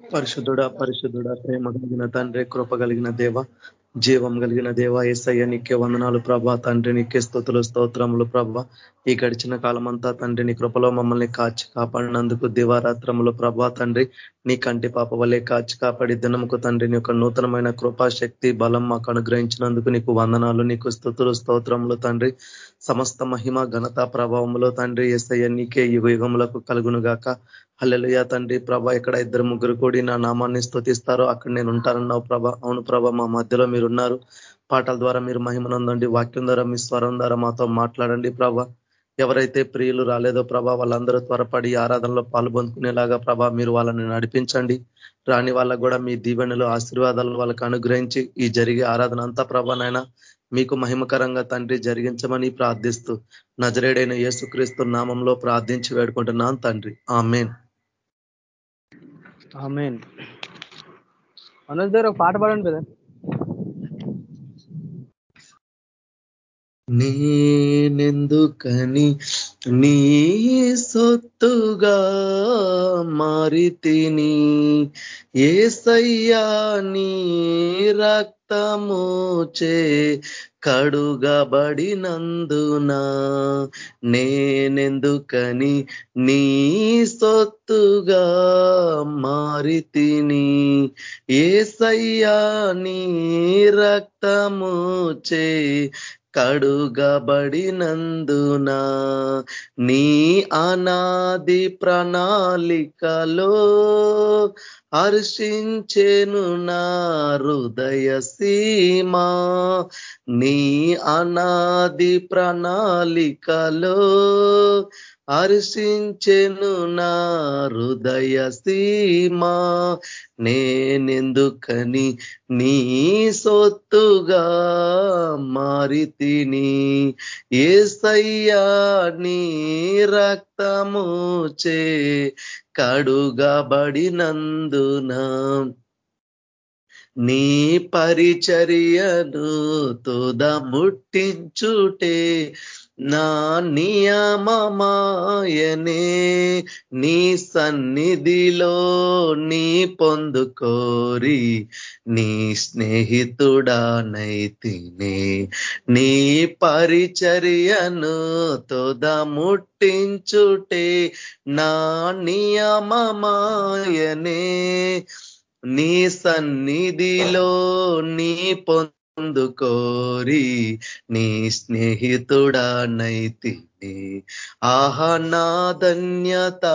పరిశుద్ధుడ పరిశుద్ధుడ ప్రేమ కలిగిన తండ్రి కృప కలిగిన దేవ జీవం కలిగిన దేవ ఏసయ్య నీకే వందనాలు ప్రభ. తండ్రి నీకే స్థుతులు స్తోత్రములు ప్రభ. ఈ గడిచిన కాలమంతా తండ్రి నీ కృపలో మమ్మల్ని కాచి కాపాడినందుకు దివారాత్రములు ప్రభా తండ్రి నీ కంటి పాప వలె కాచి కాపాడి దినముకు తండ్రి నీ యొక్క నూతనమైన కృపాశక్తి బలం మాకు అనుగ్రహించినందుకు నీకు వందనాలు నీకు స్థుతులు స్తోత్రములు తండ్రి. సమస్త మహిమ ఘనత ప్రభావములో తండ్రి ఎస్ఐ నీకే యుగ యుగములకు కలుగును గాక. హల్లెలుయ తండ్రి ప్రభ ఇక్కడ ఇద్దరు ముగ్గురు కూడి నా నామాన్ని స్థుతిస్తారో అక్కడ నేను ఉంటానన్నావు ప్రభ. అవును ప్రభ మా మధ్యలో మీరున్నారు. పాటల ద్వారా మీరు మహిమనందండి వాక్యం ద్వారా మీ స్వరం ద్వారా మాతో మాట్లాడండి ప్రభా. ఎవరైతే ప్రియులు రాలేదో ప్రభా వాళ్ళందరూ త్వరపడి ఆరాధనలో పాల్పొందుకునేలాగా ప్రభా మీరు వాళ్ళని నడిపించండి. రాని వాళ్ళకు కూడా మీ దీవెనలు ఆశీర్వాదాలు వాళ్ళకి అనుగ్రహించి ఈ జరిగే ఆరాధన అంతా ప్రభానైనా మీకు మహిమకరంగా తండ్రి జరిగించమని ప్రార్థిస్తూ నజరేడైన యేసుక్రీస్తు నామంలో ప్రార్థించి వేడుకుంటున్నాను తండ్రి. ఆమెన్. ఆమెన్. మనోజ్ దగ్గర పాట పాడండి కదా నేనెందుకని నీ సొత్తుగా మారితిని? ఏసయ్యా నీ రక్తమోచే కడుగబడినందున నేనెందుకని నీ సొత్తుగా మారితిని? ఏసయ్యా నీ రక్తముచే కడుగబడినందున నీ అనాది ప్రణాళికలో హర్షించేను నా హృదయ సీమా. నీ అనాది ప్రణాళికలో హర్షించెను నా హృదయ సీమా. నేనెందుకని నీ సొత్తుగా మారితిని ఏసయ్యా నీ రక్తము చే కడుగబడినందున నీ పరిచర్యను తుద ముట్టించుటే నా నియమమాయనే నీ సన్నిధిలో నీ పొందుకోరి నీ స్నేహితుడానైతినే నీ పరిచర్యను తొద ముట్టించుటే నా నియమమాయనే నీ సన్నిధిలో నీ పొందు పొందుకోరి నీ స్నేహితుడానైతిని ఆహ నా ధన్యత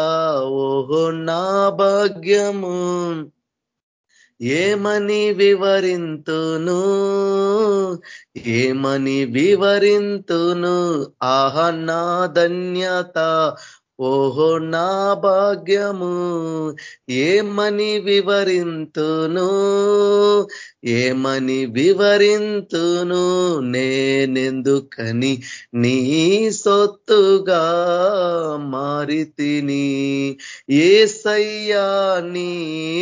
ఓహో నా భాగ్యము. ఏమని వివరింతును? ఏమని వివరింతును? ఆహ నా ధన్యత ఓహో నా భాగ్యము ఏమని వివరింతును? ఏమని వివరింతును నేనెందుకని? నీ సొత్తుగా మారితిని ఏసయ్యా నీ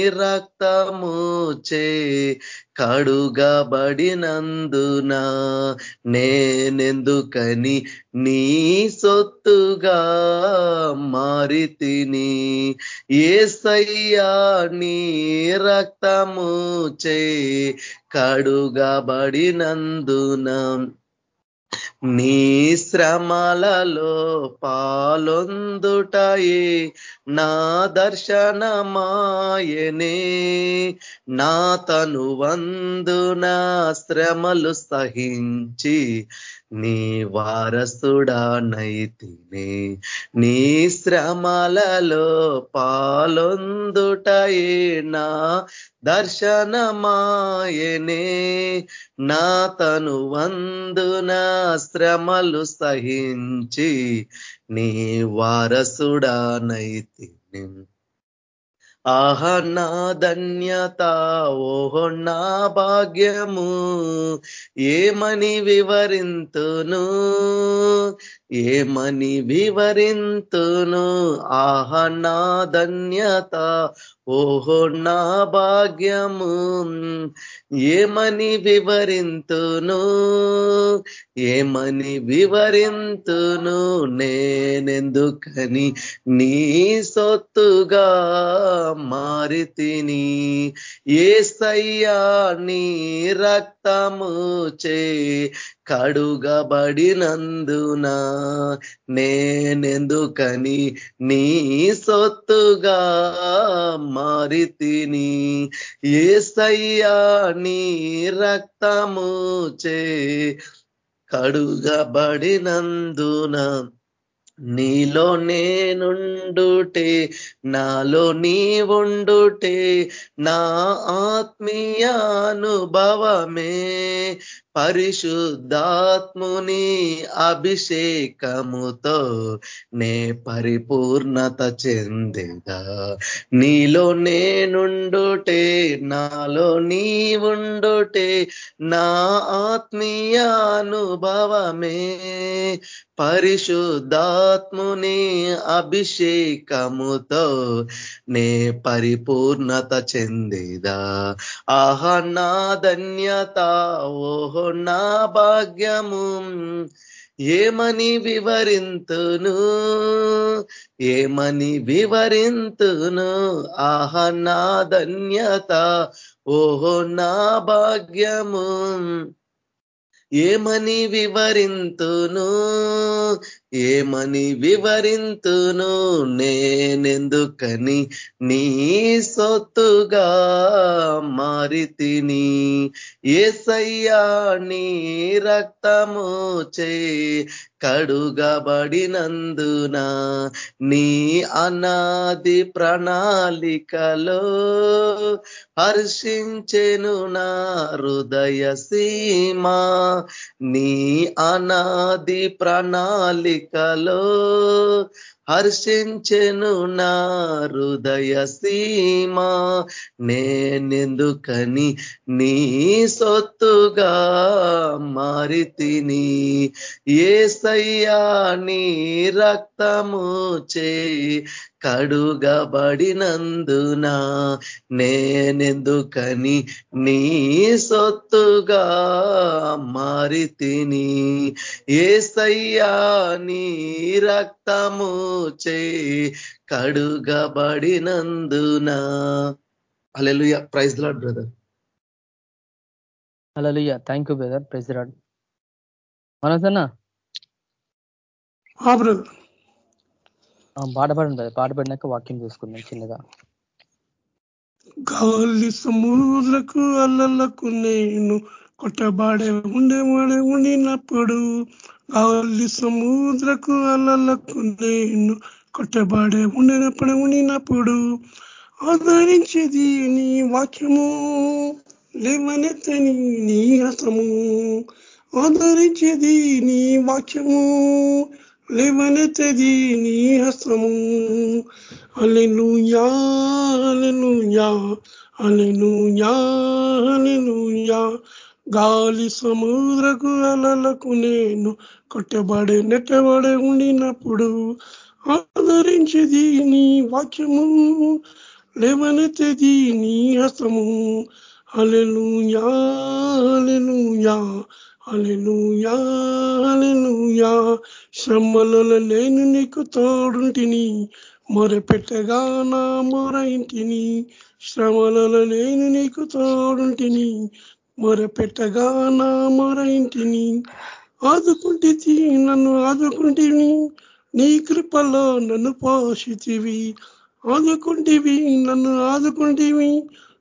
రక్తము చే కడుగబడినందున నేనెందుకని నీ సొత్తుగా మారితిని? ఏసయ్యా నీ రక్తము చే కడుగబడినందున నీ శ్రమలలో పాలొందుటయే నా దర్శనమాయనే. నా తను వందున శ్రమలు సహించి నీ వారసుడానైతినే నీ శ్రమలలో పాలొందుటయేనా దర్శనమాయనే. నా తను వందున శ్రమలు సహించి నీ వారసుడానైతి ఆహ నా ధన్యత ఓహో నా భాగ్యము. ఏమని వివరింతును? ఏమని వివరింతును? ఆహ నా ధన్యత ఓహో నా భాగ్యము. ఏమని వివరింతును? ఏమని వివరింతును? నేనెందుకని నీ సొత్తుగా? మారితిని. ఏసయ్యా నీ రక్తము చే కడుగబడినందున నేనెందుకని నీ సొత్తుగా మారితిని. ఏసయ్యా నీ రక్తము చే కడుగబడినందున నీలో నేనుండుటే నాలో నీవుండుటే నా ఆత్మీయానుభవమే. పరిశుద్ధాత్ముని అభిషేకముతో నే పరిపూర్ణత చెందేదా నీలో నేనుండుటే నాలో నీ ఉండుటే నా ఆత్మీయానుభవమే పరిశుద్ధాత్ముని అభిషేకముతో నే పరిపూర్ణత చెందేదా ఆహ నా ధన్యత ఓహో నా భాగ్యము ఏమని వివరింతును? ఏమని వివరింతును? ఆహ నా ధన్యత ఓహో నా భాగ్యము. ఏమని వివరింతును? ఏమని వివరింతును నేనెందుకని నీ సొత్తుగా మారితిని? ఏసయ్యా నీ రక్తము చే కడుగబడినందున నీ అనాది ప్రణాళికలో హర్షించెను నా హృదయ సీమా. నీ అనాది ప్రణాళికలో హర్షించెను నా హృదయ సీమా. నేనెందుకని నీ సొత్తుగా మారితిని? ఏసయ్యా నీ రక్తము చే కడుగబడినందున నేనెందుకని నీ సొత్తుగా మారితిని? ఏసయ్యా నీ రక్తము చే కడుగబడినందున. Hallelujah praise lord brother alleluia thank you brother praise lord మనసన్నా brother పాట పాడండి బ్రదర్ పాట పడినాక వాక్యం చూసుకుందాం చిన్నగా. గాలి సముద్రకు అల్లలకు నేను కొట్టబాడే ఉండేవాడే ఉండినప్పుడు గాలి సముద్రకు అల్లలకు నేను కొట్టబాడే ఉండినప్పుడు ఉండినప్పుడు ఆదరించేది నీ వాక్యము లేవనెత్తని నీ రసము. ఆదరించేది నీ వాక్యము లేవనెత్తది నీ హస్తము అలెలుయా అలెలుయా అలెలుయా అలెలుయా గాలి సముద్రకు అలలకు నేను కొట్టబడే నెట్టబడే ఉండినప్పుడు ఆదరించేది నీ వాక్యము లేవనెత్తది నీ హస్తము. అలెలుయా అలెలుయా అలెలుయా అలెలుయా శ్రమలలో నేను నీకు తోడుంటిని మొరపెట్టగా నా మొర ఇంటిని. శ్రమలలో నేను నీకు తోడుంటిని మొరపెట్టగా నా మొర ఇంటిని ఆదుకుంటే నన్ను ఆదుకుంటేవి. నీ కృపలో నన్ను పోషితివి. ఆదుకుంటేవి నన్ను ఆదుకుంటేవి.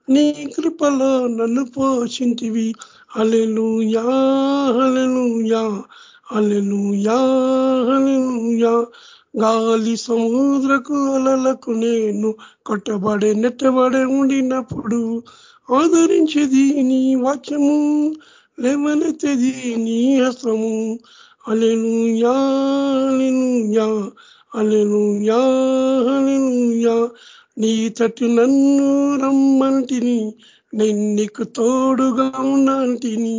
నీ కృపలో నన్ను పోషింటివి. అలెలుయా అలెలుయా అలెలుయా అలెలుయా గాలి సముద్రకు అలలకు నేను కొట్టబడే నెట్టబడే ఉండినప్పుడు ఆదరించేది నీ వాక్యము లేవనెత్తది నీ హస్తము అలెలుయా అలెలుయా అలెలుయా అలెలుయా నీ తట్టు నన్ను రమ్మంటిని నేను నీకు తోడుగా ఉన్నంటిని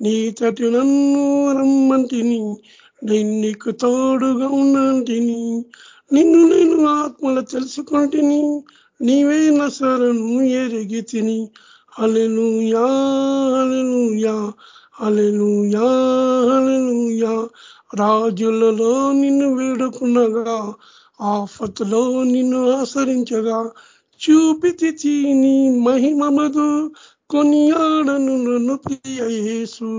నీ తట్టు నన్ను రమ్మంటిని నేను నీకు తోడుగా ఉన్నంటిని నిన్ను నేను ఆత్మలు తెలుసుకుంటుని నీవే నసరను ఎరిగి తిని అలెలుయా అలెలుయా అలెలుయా అలెలుయా రాజులలో నిన్ను వేడుకునగా ఆఫత్లో నిన్ను ఆసరించగా చూపితి నీ మహిమమదు కొనియాడను నన్ను ప్రియ యేసు.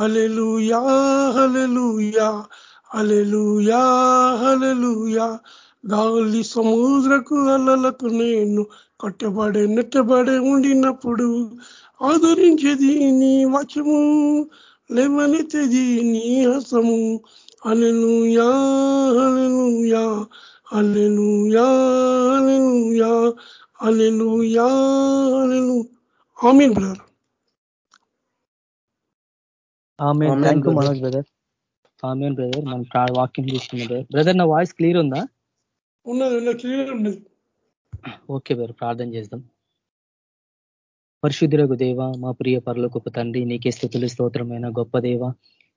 అలెలుయా అలెలుయా అలెలుయా అలెలుయా గాలి సముద్రకు అలలకు నేను కట్టబడే నెట్టబడే ఉండినప్పుడు ఆదరించేది నీ వచము లేవనెత్తది నీ హసము. అలెలుయా అలెలుయా అలెలుయా అలెలుయా అలెలుయా అలెలు ఆమీన్ brother. Amen. Thank you Manoj brother. Amen brother. మనం వాక్యం తీసుకున్నది బ్రదర్ నా వాయిస్ క్లియర్ ఉందా? ఉన్నది క్లియర్ ఉన్నది. ఓకే బ్రదర్ ప్రార్థన చేద్దాం. పరిశుద్ధులకు దేవ మా ప్రియ పరులకు తండ్రి నీకే స్థుతులు స్తోత్రమైన గొప్ప దేవ.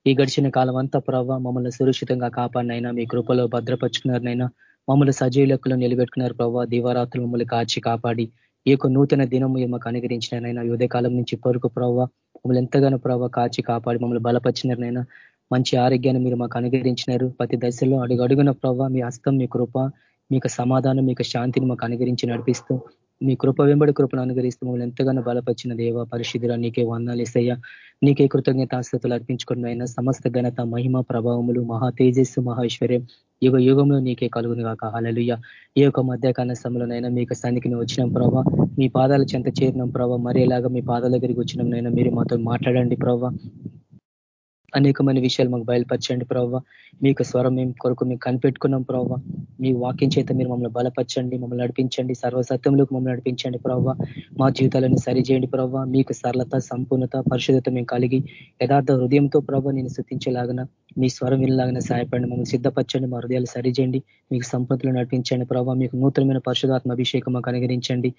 ఈ గడిచిన కాలం అంతా ప్రభావ మమ్మల్ని సురక్షితంగా కాపాడినైనా మీ కృపలో భద్రపరుచుకున్నారనైనా మమ్మల్ని సజీవులకులు నిలబెట్టుకున్నారు ప్రభావ దీవారాత్రులు మమ్మల్ని కాచి కాపాడి ఈ యొక్క నూతన దినం మాకు అనుగ్రహించినైనా కాలం నుంచి పొరుకు ప్రభావ మమ్మల్ని ఎంతగానో ప్రవ్వ కాచి కాపాడి మమ్మల్ని బలపరిచినారనైనా మంచి ఆరోగ్యాన్ని మీరు మాకు అనుగ్రహించినారు. ప్రతి దశలో అడుగు అడుగున మీ హస్తం మీ కృప మీకు సమాధానం మీకు శాంతిని మాకు అనుగరించి నడిపిస్తూ మీ కృప వెంబడి కృపను అనుగరిస్తూ మమ్మల్ని ఎంతగానో బలపరిచిన దేవ పరిశుద్ధుల నీకే వందాలు ఇస్తాయా నీకే కృతజ్ఞతాస్థుతులు అర్పించుకున్న అయినా సమస్త ఘనత మహిమ ప్రభావములు మహా తేజస్సు మహేశ్వర్యం యుగ యుగంలో నీకే కలుగును కాక అలలుయ్య ఈ యొక్క మధ్యకాల సమయంలోనైనా మీకు సన్నికి వచ్చినాం ప్రభావ మీ పాదాల చెంత చేరినాం ప్రభావ మరేలాగా మీ పాదాల దగ్గరికి వచ్చినాం మీరు మాతో మాట్లాడండి ప్రభావ అనేకమైన విషయాలు మాకు బయలుపరచండి ప్రవ్వ. మీకు స్వరం మేము కొరకు మేము కనిపెట్టుకున్నాం ప్రవ్వ. మీ వాక్యం చేత మీరు మమ్మల్ని బలపరచండి మమ్మల్ని నడిపించండి సర్వసత్యంలోకి మమ్మల్ని నడిపించండి ప్రవ్వ. మా జీవితాలను సరిచేయండి ప్రవ్వ. మీకు సరళత సంపూర్ణత పరిశుద్ధత మేము కలిగి యథార్థ హృదయంతో ప్రభావ నేను శృతించేలాగన మీ స్వరం వినలాగిన సహాయపడండి మమ్మల్ని సిద్ధపరచండి మా హృదయాలు సరిచేయండి మీకు సంపత్తులు నడిపించండి ప్రభావ మీకు నూతనమైన పరిశుధాత్మ అభిషేకం మాకు అనుగరించండి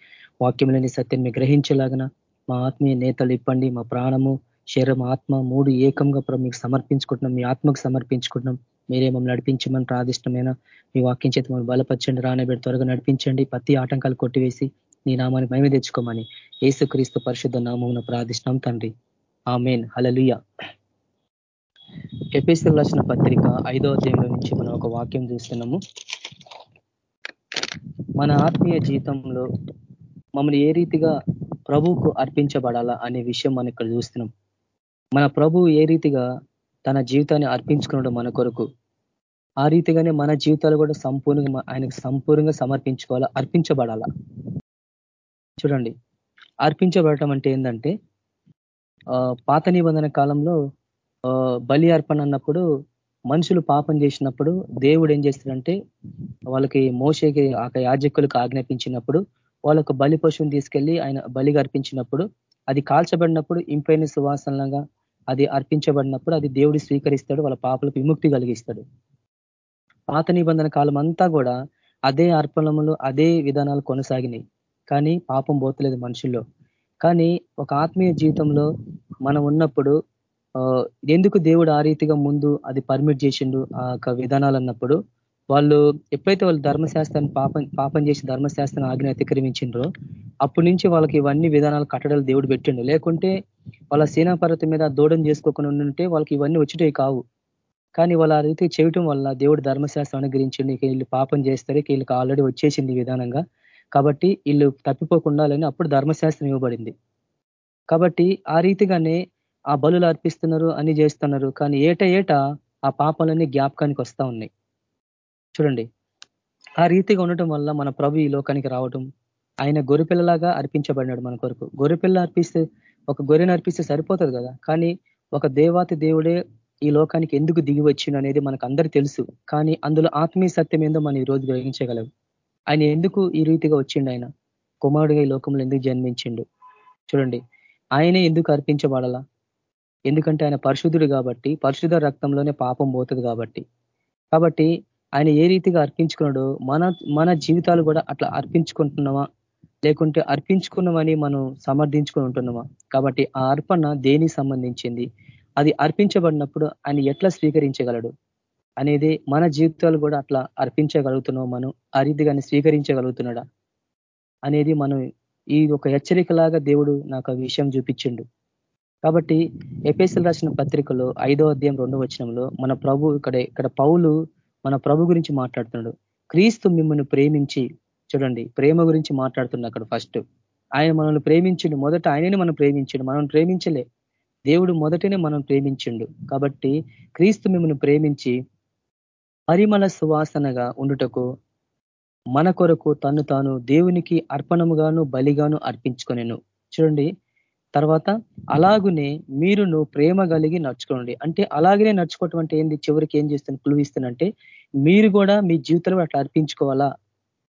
వాక్యంలోని సత్యాన్ని మీకు గ్రహించేలాగన మా ఆత్మీయ నేతలు ఇప్పండి మా ప్రాణము శరీరం ఆత్మ మూడు ఏకంగా మీకు సమర్పించుకుంటున్నాం. మీ ఆత్మకు సమర్పించుకుంటున్నాం. మీరే మమ్మల్ని నడిపించమని ప్రాదిష్టమైన మీ వాక్యం చేతి మమ్మల్ని బలపరచండి రానబెడి త్వరగా నడిపించండి. ప్రతి ఆటంకాలు కొట్టివేసి నీ నామాన్ని మేమే తెచ్చుకోమని ఏసుక్రీస్తు పరిశుద్ధ నామం ప్రార్థిష్టం తండ్రి. ఆ మెయిన్ హలలుయ ఎపిస్తులు రాసిన పత్రిక ఐదో అధ్యాయంలో నుంచి మనం ఒక వాక్యం చూస్తున్నాము. మన ఆత్మీయ జీవితంలో మమ్మల్ని ఏ రీతిగా ప్రభువుకు అర్పించబడాలా అనే విషయం మనం ఇక్కడ చూస్తున్నాం. మన ప్రభు ఏ రీతిగా తన జీవితాన్ని అర్పించుకున్నాడు మన కొరకు ఆ రీతిగానే మన జీవితాలు కూడా సంపూర్ణంగా ఆయనకు సంపూర్ణంగా సమర్పించుకోవాలా? అర్పించబడాలా? చూడండి. అర్పించబడటం అంటే ఏంటంటే పాత నిబంధన కాలంలో బలి అర్పణ అన్నప్పుడు మనుషులు పాపం చేసినప్పుడు దేవుడు ఏం చేస్తాడంటే వాళ్ళకి మోసేకి ఆ యాజకులకు ఆజ్ఞాపించినప్పుడు వాళ్ళకు బలి పశువుని తీసుకెళ్ళి ఆయన బలిగా అర్పించినప్పుడు అది కాల్చబడినప్పుడు ఇంపైన సువాసనగా అది అర్పించబడినప్పుడు అది దేవుడు స్వీకరిస్తాడు వాళ్ళ పాపలకు విముక్తి కలిగిస్తాడు. పాత నిబంధన కాలం అంతా కూడా అదే అర్పణములు అదే విధానాలు కొనసాగినాయి. కానీ పాపం పోతలేదు మనుషుల్లో. కానీ ఒక ఆత్మీయ జీవితంలో మనం ఉన్నప్పుడు ఎందుకు దేవుడు ఆ రీతిగా ముందు అది పర్మిట్ చేసిండు ఆ యొక్క విధానాలు అన్నప్పుడు వాళ్ళు ఎప్పుడైతే వాళ్ళు ధర్మశాస్త్రాన్ని పాపం పాపం చేసి ధర్మశాస్త్రాన్ని ఆజ్ఞ అతిక్రమించిండ్రో అప్పటి నుంచి వాళ్ళకి ఇవన్నీ విధానాలు కట్టడాలు దేవుడు పెట్టిండు. లేకుంటే వాళ్ళ సేనాపర్వతం మీద దూడం చేసుకోకుండా ఉంటే వాళ్ళకి ఇవన్నీ వచ్చేటవి కావు. కానీ వాళ్ళు ఆ రీతి చేయటం వల్ల దేవుడు ధర్మశాస్త్రం అనుగ్రహించండి. వీళ్ళు పాపం చేస్తారు. వీళ్ళకి ఆల్రెడీ వచ్చేసింది విధానంగా. కాబట్టి వీళ్ళు తప్పిపోకుండా అప్పుడు ధర్మశాస్త్రం ఇవ్వబడింది. కాబట్టి ఆ రీతిగానే ఆ బలులు అర్పిస్తున్నారు అని చేస్తున్నారు. కానీ ఏట ఏట ఆ పాపాలన్నీ జ్ఞాపకానికి వస్తా ఉన్నాయి. చూడండి. ఆ రీతిగా ఉండటం వల్ల మన ప్రభు ఈ లోకానికి రావటం ఆయన గొర్రెపిల్లలాగా అర్పించబడినాడు మన కొరకు. గొర్రెపిల్ల అర్పిస్తే ఒక గొర్రెను అర్పిస్తే సరిపోతుంది కదా? కానీ ఒక దేవాతి దేవుడే ఈ లోకానికి ఎందుకు దిగి వచ్చిండు అనేది మనకు అందరు తెలుసు. కానీ అందులో ఆత్మీయ సత్యం ఏందో మనం ఈరోజు గ్రహించగలం. ఆయన ఎందుకు ఈ రీతిగా వచ్చిండు ఆయన? కుమారుడిగా ఈ లోకంలో ఎందుకు జన్మించిండు? చూడండి. ఆయనే ఎందుకు అర్పించబడాలా? ఎందుకంటే ఆయన పరిశుద్ధుడు కాబట్టి పరిశుద్ధ రక్తంలోనే పాపం పోతుంది కాబట్టి. కాబట్టి ఆయన ఏ రీతిగా అర్పించుకున్నాడో మన మన జీవితాలు కూడా అట్లా అర్పించుకుంటున్నామా? లేకుంటే అర్పించుకున్నామని మనం సమర్థించుకుని ఉంటున్నామా? కాబట్టి ఆ అర్పణ దేనికి సంబంధించింది? అది అర్పించబడినప్పుడు ఆయన ఎట్లా స్వీకరించగలడు? అనేది మన జీవితాలు కూడా అట్లా అర్పించగలుగుతున్నాం మనం? ఆ రీతిగానే స్వీకరించగలుగుతున్నాడా? అనేది మనం ఈ ఒక హెచ్చరికలాగా దేవుడు నాకు ఆ విషయం చూపించిండు. కాబట్టి ఎపిఎస్ఎల్ రాసిన పత్రికలో ఐదో అధ్యాయం రెండో వచనంలో మన ప్రభు ఇక్కడ ఇక్కడ పౌలు మన ప్రభు గురించి మాట్లాడుతున్నాడు. క్రీస్తు మిమ్మల్ని ప్రేమించి చూడండి ప్రేమ గురించి మాట్లాడుతున్నాడు అక్కడ ఫస్ట్. ఆయన మనల్ని ప్రేమించిండు మొదట ఆయననే మనం ప్రేమించిండు మనం ప్రేమించలే. దేవుడు మొదటనే మనం ప్రేమించిండు. కాబట్టి క్రీస్తు మిమ్మల్ని ప్రేమించి పరిమళ సువాసనగా ఉండుటకు మన కొరకు తను తాను దేవునికి అర్పణముగాను బలిగాను అర్పించుకొనేను. చూడండి తర్వాత అలాగునే మీరును ప్రేమ కలిగి నడుచుకోండి. అంటే అలాగనే నడుచుకోవటం అంటే ఏంది? చివరికి ఏం చేస్తుంది కులువిస్తానంటే మీరు కూడా మీ జీవితంలో అట్లా అర్పించుకోవాలా?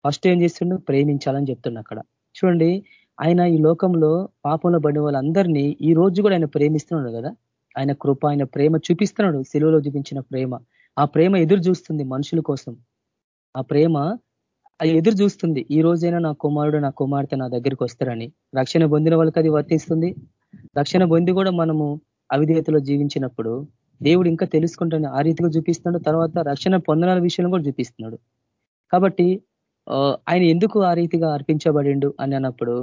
ఫస్ట్ ఏం చేస్తుండో? ప్రేమించాలని చెప్తున్నా అక్కడ. చూడండి ఆయన ఈ లోకంలో పాపంలో పడిన వాళ్ళందరినీ ఈ రోజు కూడా ఆయన ప్రేమిస్తున్నాడు కదా? ఆయన కృప ఆయన ప్రేమ చూపిస్తున్నాడు. సెలువులో చూపించిన ప్రేమ. ఆ ప్రేమ ఎదురు చూస్తుంది మనుషుల కోసం. ఆ ప్రేమ అది ఎదురు చూస్తుంది. ఈ రోజైనా నా కుమారుడు నా కుమార్తె నా దగ్గరికి వస్తారని. రక్షణ పొందిన వాళ్ళకి అది వర్తిస్తుంది. రక్షణ పొంది కూడా మనము అవిధేయతలో జీవించినప్పుడు దేవుడు ఇంకా తెలుసుకుంటాను ఆ రీతిగా చూపిస్తున్నాడు. తర్వాత రక్షణ పొందనాల విషయంలో కూడా చూపిస్తున్నాడు. కాబట్టి ఆయన ఎందుకు ఆ రీతిగా అర్పించబడిండు అని అన్నప్పుడు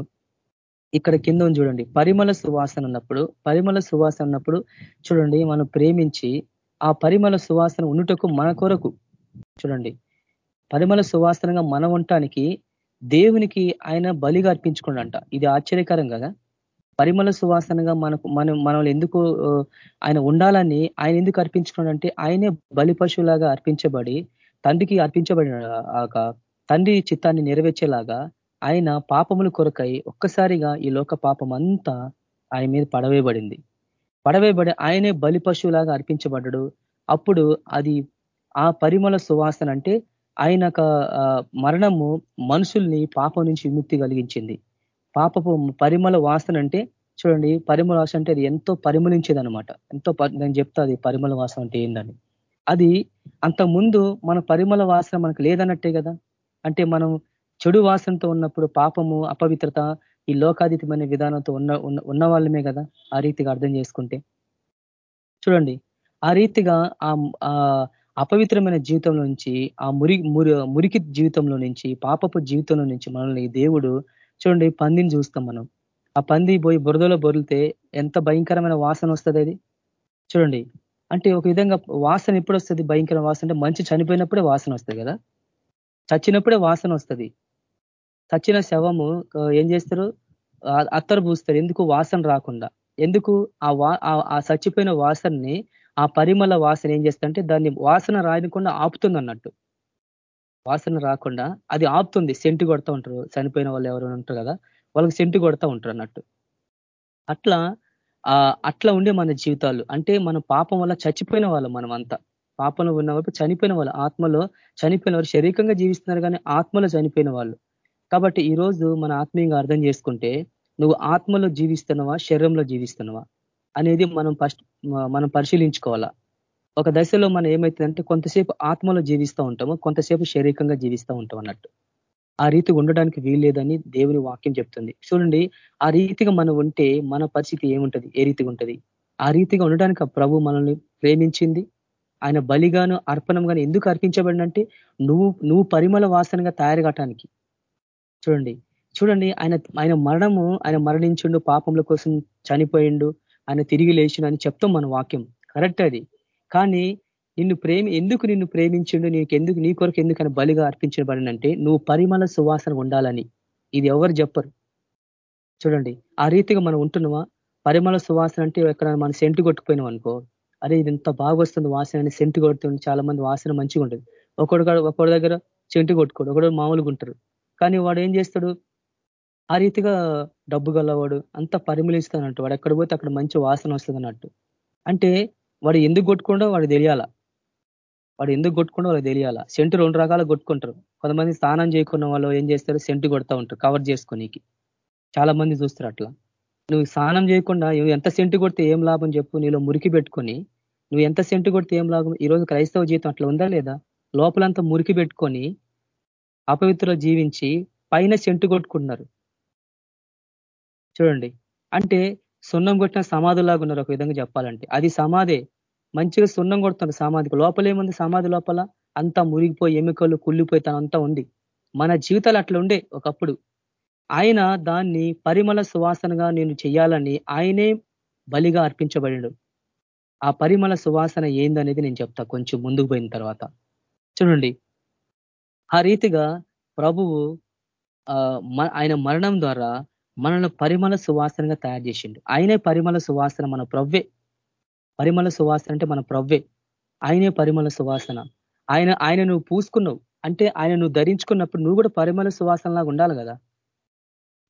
ఇక్కడ కింద చూడండి. పరిమళ సువాసన అన్నప్పుడు పరిమళ సువాసన అన్నప్పుడు చూడండి మనం ప్రేమించి ఆ పరిమళ సువాసన ఉండుటకు మన కొరకు చూడండి. పరిమళ సువాసనగా మనం ఉండటానికి దేవునికి ఆయన బలిగా అర్పించుకోండంట ఇది ఆశ్చర్యకరం కదా? పరిమళ సువాసనగా మనకు మనం మనల్ని ఎందుకు ఆయన ఉండాలని ఆయన ఎందుకు అర్పించుకున్నాడంటే ఆయనే బలి పశువులాగా అర్పించబడి తండ్రికి అర్పించబడిన తండ్రి చిత్తాన్ని నెరవేర్చేలాగా ఆయన పాపములు కొరకై ఒక్కసారిగా ఈ లోక పాపం అంతా ఆయన మీద పడవేయబడింది. పడవేయబడి ఆయనే బలి పశువులాగా అర్పించబడ్డాడు. అప్పుడు అది ఆ పరిమళ సువాసన అంటే ఆయన మరణము మనుషుల్ని పాపం నుంచి విముక్తి కలిగించింది. పాపపు పరిమళ వాసన అంటే చూడండి పరిమళ వాసన అంటే అది ఎంతో పరిమళించేది అనమాట ఎంతో నేను చెప్తా అది పరిమళ వాసన అంటే ఏందని. అది అంత ముందు మన పరిమళ వాసన మనకు లేదన్నట్టే కదా. అంటే మనం చెడు వాసనతో ఉన్నప్పుడు పాపము అపవిత్రత ఈ లోకాదితమైన విధానంతో ఉన్న ఉన్న వాళ్ళమే కదా ఆ రీతిగా అర్థం చేసుకుంటే. చూడండి ఆ రీతిగా ఆ అపవిత్రమైన జీవితంలో నుంచి ఆ మురి మురికి జీవితంలో నుంచి పాపపు జీవితంలో నుంచి మనల్ని దేవుడు చూడండి పందిని చూస్తాం మనం. ఆ పంది పోయి బురదలో బొరిలితే ఎంత భయంకరమైన వాసన వస్తుంది అది? చూడండి. అంటే ఒక విధంగా వాసన ఎప్పుడు వస్తుంది? భయంకర వాసన అంటే మంచి చనిపోయినప్పుడే వాసన వస్తుంది కదా? చచ్చినప్పుడే వాసన వస్తుంది. చచ్చిన శవము ఏం చేస్తారు? అత్తరు పూస్తారు. ఎందుకు వాసన రాకుండా? ఎందుకు ఆ ఆ చచ్చిపోయిన వాసనని ఆ పరిమళ వాసన ఏం చేస్తుంటే దాన్ని వాసన రాయకుండా ఆపుతుంది అన్నట్టు వాసన రాకుండా అది ఆపుతుంది సెంటు కొడతా ఉంటారు. చనిపోయిన వాళ్ళు ఎవరు ఉంటారు కదా వాళ్ళకి సెంటు కొడతా ఉంటారు అన్నట్టు. అట్లా అట్లా ఉండే మన జీవితాలు. అంటే మన పాపం వల్ల చచ్చిపోయిన వాళ్ళు మనం అంతా పాపంలో ఉన్న వరకు చనిపోయిన వాళ్ళు. ఆత్మలో చనిపోయిన వారు శరీరంగా జీవిస్తున్నారు కానీ ఆత్మలో చనిపోయిన వాళ్ళు. కాబట్టి ఈరోజు మన ఆత్మీయంగా అర్థం చేసుకుంటే నువ్వు ఆత్మలో జీవిస్తున్నావా శరీరంలో జీవిస్తున్నావా? అనేది మనం ఫస్ట్ మనం పరిశీలించుకోవాలా. ఒక దశలో మనం ఏమవుతుందంటే కొంతసేపు ఆత్మలో జీవిస్తూ ఉంటాము కొంతసేపు శారీరకంగా జీవిస్తూ ఉంటాం అన్నట్టు. ఆ రీతి ఉండడానికి వీల్లేదని దేవుని వాక్యం చెప్తుంది. చూడండి ఆ రీతిగా మనం ఉంటే మన పరిస్థితి ఏముంటది? ఏ రీతిగా ఉంటుంది? ఆ రీతిగా ఉండడానికి ఆ ప్రభు మనల్ని ప్రేమించింది. ఆయన బలిగాను అర్పణంగాను ఎందుకు అర్పించబడినంటే నువ్వు నువ్వు పరిమళ వాసనగా తయారు కావటానికి. చూడండి చూడండి ఆయన ఆయన మరణము ఆయన మరణించిండు పాపముల కోసం చనిపోయిండు ఆయన తిరిగి లేచిన అని చెప్తాం మన వాక్యం. కరెక్ట్ అది. కానీ నిన్ను ప్రేమి ఎందుకు నిన్ను ప్రేమించిండు? నీకు ఎందుకు నీ కొరకు ఎందుకని బలిగా అర్పించబడినంటే నువ్వు పరిమళ సువాసన ఉండాలని. ఇది ఎవరు చెప్పరు. చూడండి ఆ రీతిగా మనం ఉంటున్నావా పరిమళ సువాసన అంటే ఎక్కడ మనం సెంటు కొట్టుకుపోయినాం అనుకో అదే ఇది ఇంత బాగా వస్తుంది వాసన అని సెంటు కొడుతుంది చాలా మంది వాసన మంచిగా ఉంటుంది ఒకడు ఒకటి దగ్గర సెంటు కొట్టుకోడు ఒకడు మామూలుగా ఉంటారు కానీ వాడు ఏం చేస్తాడు? ఆ రీతిగా డబ్బు గలవాడు అంత పరిమళిస్తానంట వాడు ఎక్కడ పోతే అక్కడ మంచి వాసన వస్తుంది అన్నట్టు అంటే వాడు ఎందుకు కొట్టుకుండో వాడు తెలియాల. వాడు ఎందుకు కొట్టుకుండో వాడు తెలియాల. సెంటు రెండు రకాలు కొట్టుకుంటారు. కొంతమంది స్నానం చేయకున్న వాళ్ళు ఏం చేస్తారు? సెంటు కొడతా ఉంటారు కవర్ చేసుకోనీకి. చాలా మంది చూస్తారు అట్లా. నువ్వు స్నానం చేయకుండా ఎంత సెంటు కొడితే ఏం లాభం చెప్పు నీలో మురికి పెట్టుకొని. నువ్వు ఎంత సెంటు కొడితే ఏం లాభం? ఈరోజు క్రైస్తవ జీవితం అట్లా ఉందా లేదా? లోపలంతా మురికి పెట్టుకొని అపవిత్ర జీవించి పైన సెంటు కొట్టుకుంటున్నారు. చూడండి. అంటే సున్నం కొట్టిన సమాధిలాగా ఉన్నారు ఒక విధంగా చెప్పాలంటే. అది సమాధే. మంచిగా సున్నం కొడుతున్నారు సమాధికి లోపలేముంది సమాధి లోపల అంతా మురిగిపోయి ఎముకలు కుళ్ళిపోయి తనంతా ఉంది. మన జీవితాలు అట్లా ఉండే ఒకప్పుడు. ఆయన దాన్ని పరిమళ సువాసనగా నేను చేయాలని ఆయనే బలిగా అర్పించబడిడు. ఆ పరిమళ సువాసన ఏందనేది నేను చెప్తా. కొంచెం ముందుకు పోయిన తర్వాత. చూడండి. ఆ రీతిగా ప్రభువు ఆయన మరణం ద్వారా మనల్ని పరిమళ సువాసనగా తయారు చేసిండు. ఆయనే పరిమళ సువాసన మన ప్రవ్వే. పరిమళ సువాసన అంటే మన ప్రవ్వే. ఆయనే పరిమళ సువాసన. ఆయన ఆయన నువ్వు పూసుకున్నావు. అంటే ఆయన నువ్వు ధరించుకున్నప్పుడు నువ్వు కూడా పరిమళ సువాసనలాగా ఉండాలి కదా.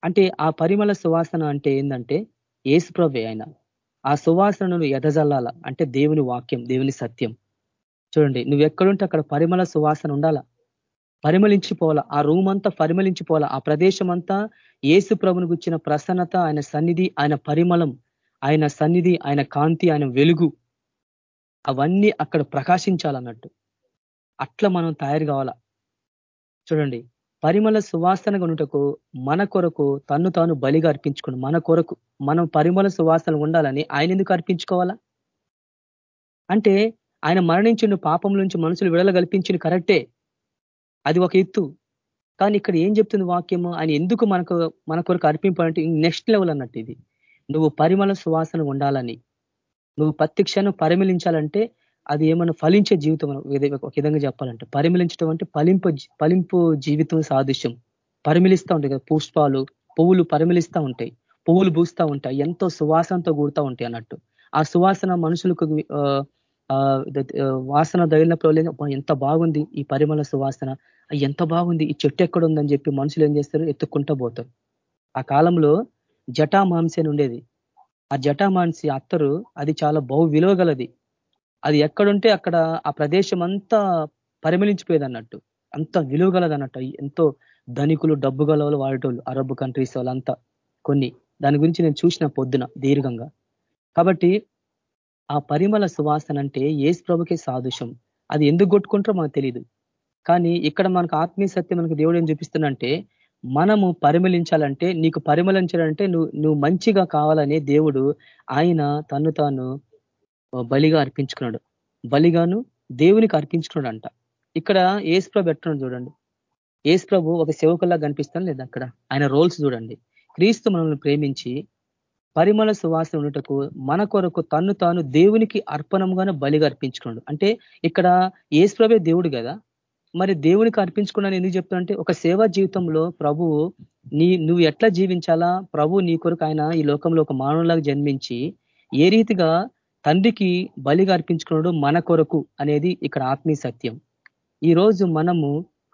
అంటే ఆ పరిమళ సువాసన అంటే ఏంటంటే ఏసు ప్రవ్వే ఆయన. ఆ సువాసనను ఎదజల్లాల? అంటే దేవుని వాక్యం దేవుని సత్యం. చూడండి నువ్వు ఎక్కడుంటే అక్కడ పరిమళ సువాసన ఉండాలా? పరిమళించిపోవాల ఆ రూమ్ అంతా పరిమళించిపోవాల ఆ ప్రదేశం అంతా ఏసు ప్రభును గుచ్చిన ప్రసన్నత ఆయన సన్నిధి ఆయన పరిమళం ఆయన సన్నిధి ఆయన కాంతి ఆయన వెలుగు అవన్నీ అక్కడ ప్రకాశించాలన్నట్టు. అట్లా మనం తయారు కావాల? చూడండి పరిమళ సువాసన ఉండటకు మన కొరకు తన్ను తాను బలిగా అర్పించుకోండి మన కొరకు మనం పరిమళ సువాసన ఉండాలని ఆయన ఎందుకు అర్పించుకోవాలా? అంటే ఆయన మరణించిన పాపం నుంచి మనుషులు విడల కల్పించిన కరెక్టే. అది ఒక ఎత్తు. కానీ ఇక్కడ ఏం చెప్తుంది వాక్యము? ఆయన ఎందుకు మనకు మన కొరకు అర్పింపాలంటే నెక్స్ట్ లెవెల్ అన్నట్టు ఇది. నువ్వు పరిమళ సువాసన ఉండాలని. నువ్వు ప్రత్యక్షను క్షణం పరిమళించాలంటే అది ఏమన్నా ఫలించే జీవితం ఒక విధంగా చెప్పాలంటే. పరిమళించడం అంటే ఫలింపు ఫలింపు జీవితం సాదృశ్యం. పరిమిలిస్తూ ఉంటాయి కదా పుష్పాలు పువ్వులు పరిమిలిస్తూ ఉంటాయి. పువ్వులు పూస్తూ ఉంటాయి. ఎంతో సువాసనతో కూడుతూ ఉంటాయి అన్నట్టు. ఆ సువాసన మనుషులకు వాసన తగిలినప్పుడు ఎంత బాగుంది ఈ పరిమళ సువాసన. ఎంత బాగుంది. ఈ చెట్టు ఎక్కడ ఉందని చెప్పి మనుషులు ఏం చేస్తారు? ఎత్తుక్కుంటూ పోతారు. ఆ కాలంలో జటామాంసి అని ఉండేది. ఆ జటామాంసి అత్తరు అది చాలా బహు విలువగలది. అది ఎక్కడుంటే అక్కడ ఆ ప్రదేశం అంతా పరిమళించిపోయేది అన్నట్టు. అంత విలువగలది అన్నట్టు ఎంతో ధనికులు డబ్బు గలవాళ్ళు వాడేటోళ్ళు అరబ్ కంట్రీస్ వాళ్ళంతా. కొన్ని. దాని గురించి నేను చూసిన పొద్దున దీర్ఘంగా. కాబట్టి ఆ పరిమళ సువాసన అంటే ఏసు ప్రభుకే సాదృశ్యం. అది ఎందుకు కొట్టుకుంటారో మనకు తెలియదు కానీ ఇక్కడ మనకు ఆత్మీయ సత్యం మనకు దేవుడు ఏం చూపిస్తుందంటే మనము పరిమళించాలంటే నీకు పరిమళించాలంటే నువ్వు నువ్వు మంచిగా కావాలనే దేవుడు ఆయన తను తాను బలిగా అర్పించుకున్నాడు. బలిగాను దేవునికి అర్పించుకున్నాడు అంట ఇక్కడ ఏసుప్రభు ఎట్టున్నాడు చూడండి. ఏసుప్రభు ఒక సేవకుల్లా కనిపిస్తాను లేదు అక్కడ? ఆయన రోల్స్ చూడండి. క్రీస్తు మనల్ని ప్రేమించి పరిమళ సువాసన ఉన్నటకు మన కొరకు తన్ను తాను దేవునికి అర్పణంగానే బలిగా అర్పించుకున్నాడు అంటే ఇక్కడ ఏసుప్రభే దేవుడు కదా? మరి దేవునికి అర్పించుకున్నాను ఎందుకు చెప్తానంటే ఒక సేవా జీవితంలో ప్రభువు నీ నువ్వు ఎట్లా జీవించాలా? ప్రభు నీ కొరకు ఆయన ఈ లోకంలో ఒక మానవులాగా జన్మించి ఏ రీతిగా తండ్రికి బలిగా అర్పించుకున్నాడు మన కొరకు అనేది ఇక్కడ ఆత్మీయ సత్యం. ఈ రోజు మనము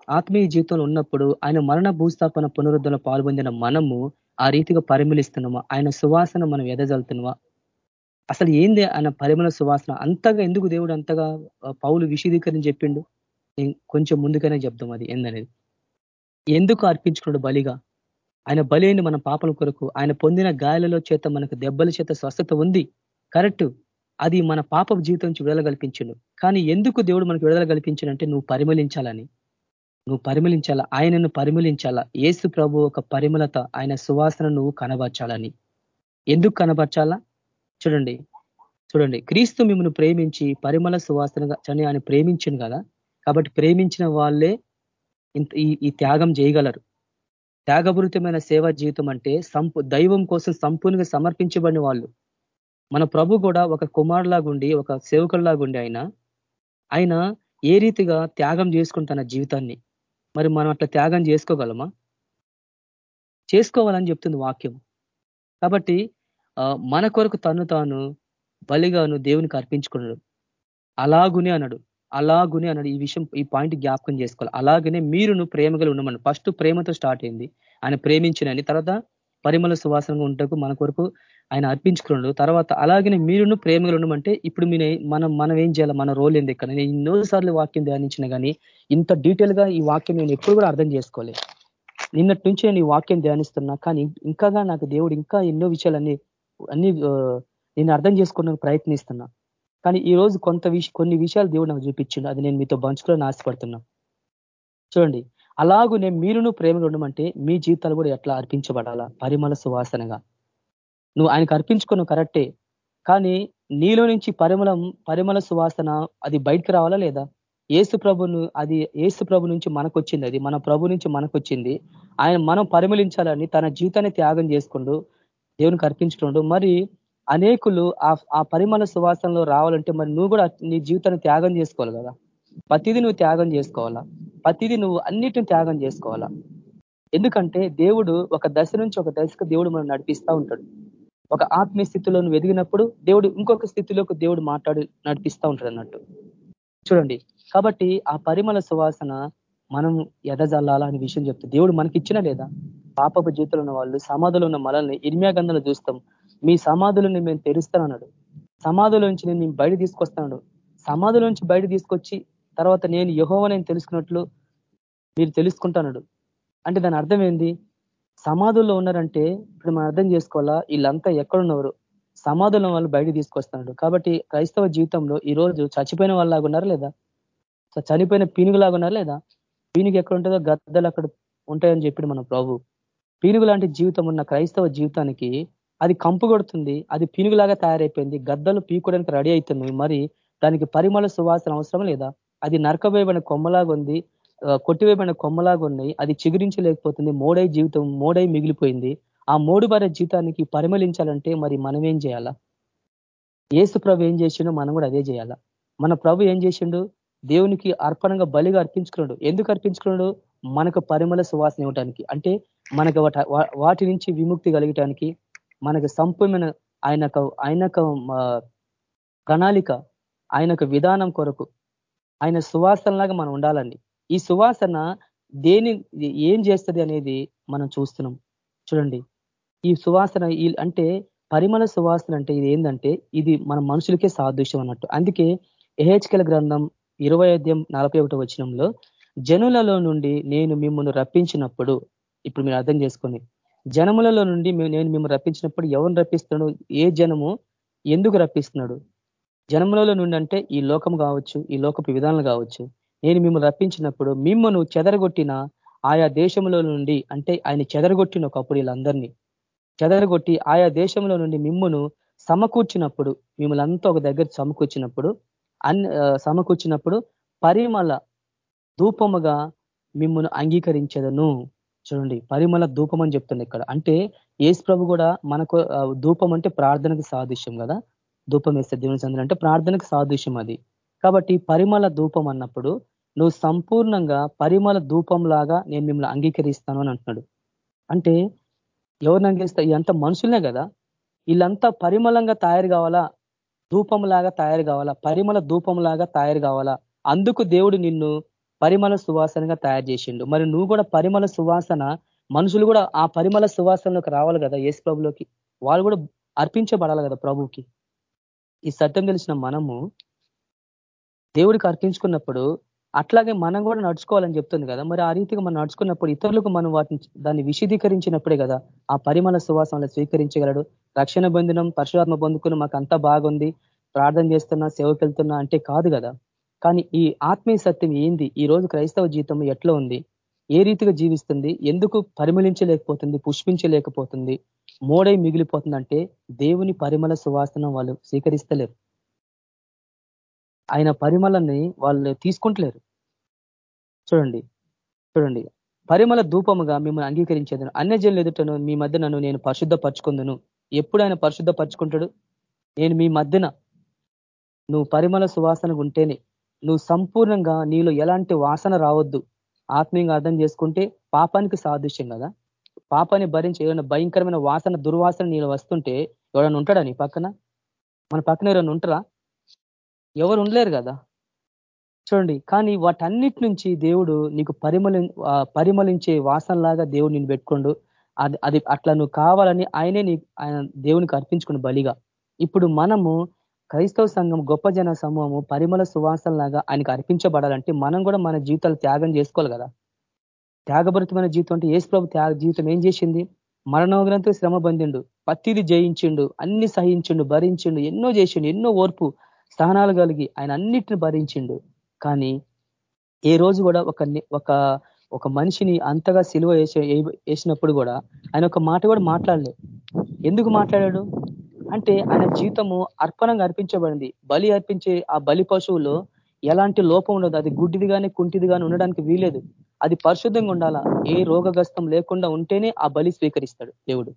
ఆత్మీయ జీవితంలో ఉన్నప్పుడు ఆయన మరణ భూస్థాపన పునరుద్ధరణ పాల్పొందిన మనము ఆ రీతిగా పరిమళిస్తున్నామా? ఆయన సువాసన మనం ఎదజల్తున్నామా? అసలు ఏంది ఆయన పరిమళ సువాసన? అంతగా ఎందుకు దేవుడు అంతగా పౌలు విశీదీకరణ చెప్పిండు? కొంచెం ముందుగానే చెప్దాం అది ఏందనేది. ఎందుకు అర్పించుకున్నాడు బలిగా? ఆయన బలి అయిన మన పాపల కొరకు ఆయన పొందిన గాయాలలో చేత మనకు దెబ్బల చేత స్వస్థత ఉంది. కరెక్ట్. అది మన పాప జీవితం నుంచి విడుదల కల్పించిండు. కానీ ఎందుకు దేవుడు మనకు విడుదల కల్పించినంటే నువ్వు పరిమళించాలని. నువ్వు పరిమళించాలా? ఆయనను పరిమళించాలా? ఏసు ప్రభు ఒక పరిమళత ఆయన సువాసన నువ్వు కనబరచాలని. ఎందుకు కనబరచాలా? చూడండి చూడండి. క్రీస్తు మిమ్మల్ని ప్రేమించి పరిమళ సువాసనగా చని ఆయన ప్రేమించను కదా? కాబట్టి ప్రేమించిన వాళ్ళే ఈ త్యాగం చేయగలరు. త్యాగపూరితమైన సేవా జీవితం అంటే సంపు దైవం కోసం సంపూర్ణంగా సమర్పించబడిన వాళ్ళు. మన ప్రభు కూడా ఒక కుమారులాగుండి ఒక సేవకుల్లాగుండి ఆయన ఆయన ఏ రీతిగా త్యాగం చేసుకుంటున్న జీవితాన్ని మరి మనం అట్లా త్యాగం చేసుకోగలమా? చేసుకోవాలని చెప్తుంది వాక్యం. కాబట్టి మన కొరకు తను తాను బలిగాను దేవునికి అర్పించుకున్నాడు. అలాగునే అన్నాడు. అలాగునే అన్నాడు. ఈ విషయం ఈ పాయింట్ జ్ఞాపకం చేసుకోవాలి. అలాగనే మీరును ప్రేమగా ఉండమని ఫస్ట్ ప్రేమతో స్టార్ట్ అయింది. ఆయన ప్రేమించినని తర్వాత పరిమళ సువాసనగా ఉంటకు మన కొరకు ఆయన అర్పించుకున్నాడు. తర్వాత అలాగనే మీరును ప్రేమగా ఉండమంటే ఇప్పుడు మీ మనం మనం ఏం చేయాలి? మన రోల్ ఏంది ఇక్కడ? నేను ఎన్నోసార్లు వాక్యం ధ్యానించిన కానీ ఇంత డీటెయిల్గా ఈ వాక్యం నేను ఎప్పుడు కూడా అర్థం చేసుకోలే నిన్నటి నుంచి నేను ఈ వాక్యం ధ్యానిస్తున్నా కానీ ఇంకాగా నాకు దేవుడు ఇంకా ఎన్నో విషయాలన్నీ అన్ని నేను అర్థం చేసుకోవడానికి ప్రయత్నిస్తున్నా. కానీ ఈ రోజు కొంత కొన్ని విషయాలు దేవుడు నాకు చూపించిండు. అది నేను మీతో పంచుకోవాలని ఆశపడుతున్నా. చూడండి. అలాగూ నేను మీరును ప్రేమగా ఉండమంటే మీ జీవితాలు కూడా ఎట్లా అర్పించబడాలా? పరిమళ సువాసనగా. నువ్వు ఆయనకు అర్పించుకున్నావు కరెక్టే. కానీ నీలో నుంచి పరిమళం పరిమళ సువాసన అది బయటకు రావాలా లేదా? ఏసు ప్రభును అది ఏసు ప్రభు నుంచి మనకు వచ్చింది అది మన ప్రభు నుంచి మనకు వచ్చింది ఆయన మనం పరిమళించాలని తన జీవితాన్ని త్యాగం చేసుకుంటూ దేవునికి అర్పించుకుంటూ మరి అనేకులు ఆ పరిమళ సువాసనలో రావాలంటే మరి నువ్వు కూడా నీ జీవితాన్ని త్యాగం చేసుకోవాలి కదా? ప్రతిదీ నువ్వు త్యాగం చేసుకోవాలా? ప్రతిదీ నువ్వు అన్నిటిని త్యాగం చేసుకోవాలా? ఎందుకంటే దేవుడు ఒక దశ నుంచి ఒక దశకు దేవుడు మనం నడిపిస్తూ ఉంటాడు. ఒక ఆత్మీయ స్థితిలో నువ్వు ఎదిగినప్పుడు దేవుడు ఇంకొక స్థితిలోకి దేవుడు మాట్లాడి నడిపిస్తూ ఉంటాడు అన్నట్టు. చూడండి. కాబట్టి ఆ పరిమళ సువాసన మనం ఎదజల్లాలా అనే విషయం చెప్తే దేవుడు మనకి ఇచ్చిన లేదా? పాపపు జీవితంలో ఉన్న వాళ్ళు సమాధులు ఉన్న మనల్ని ఇర్మియా చూస్తాం. మీ సమాధులను మేము తెరుస్తానన్నాడు సమాధుల నుంచి నేను బయట తీసుకొస్తాడు సమాధుల నుంచి బయట తీసుకొచ్చి తర్వాత నేను యహోవ నేను తెలుసుకున్నట్లు మీరు తెలుసుకుంటానడు అంటే దాని అర్థం ఏంది? సమాధుల్లో ఉన్నారంటే ఇప్పుడు మనం అర్థం చేసుకోవాలా వీళ్ళంతా ఎక్కడున్నారు సమాధుల వాళ్ళు బయట తీసుకొస్తున్నాడు కాబట్టి క్రైస్తవ జీవితంలో ఈ రోజు చచ్చిపోయిన వాళ్ళలాగా ఉన్నారా లేదా? చనిపోయిన పీనుగులాగా ఉన్నారా లేదా? పీనుగు ఎక్కడ ఉంటుందో గద్దలు అక్కడ ఉంటాయని చెప్పి మన ప్రభు. పీనుగు లాంటి జీవితం ఉన్న క్రైస్తవ జీవితానికి అది కంపు కొడుతుంది అది పీనుగులాగా తయారైపోయింది గద్దలు పీకోవడానికి రెడీ అవుతుంది మరి దానికి పరిమళ సువాసన అవసరం లేదా? అది నరకబోయబడిన కొమ్మలాగా ఉంది కొట్టివేయబడిన కొమ్మలాగా ఉన్నాయి అది చిగురించలేకపోతుంది. మోడై జీవితం మోడై మిగిలిపోయింది. ఆ మూడు భార్య జీవితానికి పరిమళించాలంటే మరి మనం ఏం చేయాలా? ఏసు ప్రభు ఏం చేసిండో మనం కూడా అదే చేయాలా? మన ప్రభు ఏం చేసిండు? దేవునికి అర్పణంగా బలిగా అర్పించుకున్నాడు. ఎందుకు అర్పించుకున్నాడు? మనకు పరిమళ సువాసన ఇవ్వటానికి. అంటే మనకు వాటి నుంచి విముక్తి కలిగటానికి మనకు సంపూర్ణమైన ఆయన ఆయన ప్రణాళిక ఆయన విధానం కొరకు ఆయన సువాసనలాగా మనం ఉండాలండి. ఈ సువాసన దేని ఏం చేస్తుంది అనేది మనం చూస్తున్నాం. చూడండి. ఈ సువాసన అంటే పరిమళ సువాసన అంటే ఇది ఏంటంటే ఇది మన మనుషులకే సాదృశ్యం అన్నట్టు. అందుకే ఎహెచ్కెల గ్రంథం ఇరవై అధ్యాయం నలభై ఒకటో వచనంలో జనులలో నుండి నేను మిమ్మల్ని రప్పించినప్పుడు ఇప్పుడు మీరు అర్థం చేసుకొని జనములలో నుండి నేను మిమ్మల్ని రప్పించినప్పుడు ఎవరిని రప్పిస్తున్నాడు? ఏ జనము? ఎందుకు రప్పిస్తున్నాడు? జనములలో నుండి అంటే ఈ లోకం కావచ్చు ఈ లోకపు విధానాలు కావచ్చు. నేను మిమ్మల్ని రప్పించినప్పుడు మిమ్మను చెదరగొట్టిన ఆయా దేశంలో నుండి అంటే ఆయన చెదరగొట్టిన ఒకప్పుడు వీళ్ళందరినీ చెదరగొట్టి ఆయా దేశంలో నుండి మిమ్మును సమకూర్చినప్పుడు మిమ్మల్ని అంతా ఒక దగ్గర సమకూర్చినప్పుడు అన్ సమకూర్చినప్పుడు పరిమళ ధూపముగా మిమ్మల్ని అంగీకరించదను. చూడండి పరిమళ ధూపం అని చెప్తుంది ఇక్కడ. అంటే ఏసు ప్రభు కూడా మనకు ధూపం అంటే ప్రార్థనకు సాదృశ్యం కదా? ధూపం వేస్తే దేవుని చంద్ర అంటే ప్రార్థనకు సాదృశ్యం అది. కాబట్టి పరిమళ ధూపం అన్నప్పుడు నువ్వు సంపూర్ణంగా పరిమళ ధూపంలాగా నేను మిమ్మల్ని అంగీకరిస్తాను అని అంటున్నాడు. అంటే ఎవరిని అంగీకరిస్తా ఇదంతా మనుషులనే కదా? వీళ్ళంతా పరిమళంగా తయారు కావాలా? ధూపంలాగా తయారు కావాలా? పరిమళ ధూపంలాగా తయారు కావాలా? అందుకు దేవుడు నిన్ను పరిమళ సువాసనగా తయారు చేసిండు. మరి నువ్వు కూడా పరిమళ సువాసన మనుషులు కూడా ఆ పరిమళ సువాసనలోకి రావాలి కదా ఏసు ప్రభులోకి? వాళ్ళు కూడా అర్పించబడాలి కదా ప్రభుకి ఈ సత్యం తెలిసిన మనము దేవుడికి అర్పించుకున్నప్పుడు అట్లాగే మనం కూడా నడుచుకోవాలని చెప్తుంది కదా. మరి ఆ రీతిగా మనం నడుచుకున్నప్పుడు ఇతరులకు మనం వాటిని దాన్ని విశదీకరించినప్పుడే కదా ఆ పరిమళ సువాసనలు స్వీకరించగలడు. రక్షణ బంధనం పరశురాత్మ పొందుకుని మాకు అంతా బాగుంది. ప్రార్థన చేస్తున్నా సేవకెళ్తున్నా అంటే కాదు కదా. కానీ ఈ ఆత్మీయ సత్యం ఏంది? ఈ రోజు క్రైస్తవ జీవితం ఎట్లా ఉంది? ఏ రీతిగా జీవిస్తుంది? ఎందుకు పరిమళించలేకపోతుంది? పుష్పించలేకపోతుంది? మోడై మిగిలిపోతుందంటే దేవుని పరిమళ సువాసన వాళ్ళు స్వీకరిస్తలేరు. ఆయన పరిమళని వాళ్ళు తీసుకుంటలేరు. చూడండి చూడండి. పరిమళ ధూపముగా మిమ్మల్ని అంగీకరించేదను. అన్యజనులు ఎదుటను మీ మధ్య నన్ను నేను పరిశుద్ధపరచుకుందును. ఎప్పుడు ఆయన పరిశుద్ధపరచుకుంటాడు? నేను మీ మధ్యన. నువ్వు పరిమళ సువాసన ఉంటేనే. నువ్వు సంపూర్ణంగా నీలో ఎలాంటి వాసన రావద్దు. ఆత్మీయంగా అర్థం చేసుకుంటే పాపానికి సాదృశ్యం కదా. పాపాన్ని భరించి ఏదైనా భయంకరమైన వాసన దుర్వాసన నీళ్ళు వస్తుంటే ఎవడన్నా ఉంటాడా నీ పక్కన? మన పక్కన ఎవరైనా ఉంటారా? ఎవరు ఉండలేరు కదా. చూడండి కానీ వాటన్నిటి నుంచి దేవుడు నీకు పరిమళ పరిమళించే వాసనలాగా దేవుడు నేను పెట్టుకోండు. అది అది అట్లా నువ్వు కావాలని ఆయనే నీ ఆయన దేవునికి అర్పించుకుని బలిగా. ఇప్పుడు మనము క్రైస్తవ సంఘం గొప్ప జన సమూహము పరిమళ సువాసనలాగా ఆయనకు అర్పించబడాలంటే మనం కూడా మన జీవితాలు త్యాగం చేసుకోవాలి కదా. త్యాగభరితమైన జీవితం అంటే ఏసు ప్రభు త్యాగ జీవితం ఏం చేసింది? మరణోగ్రంతో శ్రమ పొందిండు పత్తిది జయించిండు అన్ని సహించిండు భరించిండు ఎన్నో చేసిండు ఎన్నో ఓర్పు. స్థానాలు కలిగి ఆయన అన్నిటిని భరించిండు. కానీ ఏ రోజు కూడా ఒక ఒక ఒక మనిషిని అంతగా సిలువ వేసినప్పుడు కూడా ఆయన ఒక మాట కూడా మాట్లాడలేదు ఎందుకు మాట్లాడాడు? అంటే ఆయన జీవితము అర్పణంగా అర్పించబడింది. బలి అర్పించే ఆ బలి పశువులో ఎలాంటి లోపం ఉండదు. అది గుడ్డిది కానీ కుంటిది కానీ ఉండడానికి వీలేదు అది పరిశుద్ధంగా ఉండాలా? ఏ రోగగ్రస్తం లేకుండా ఉంటేనే ఆ బలి స్వీకరిస్తాడు దేవుడు.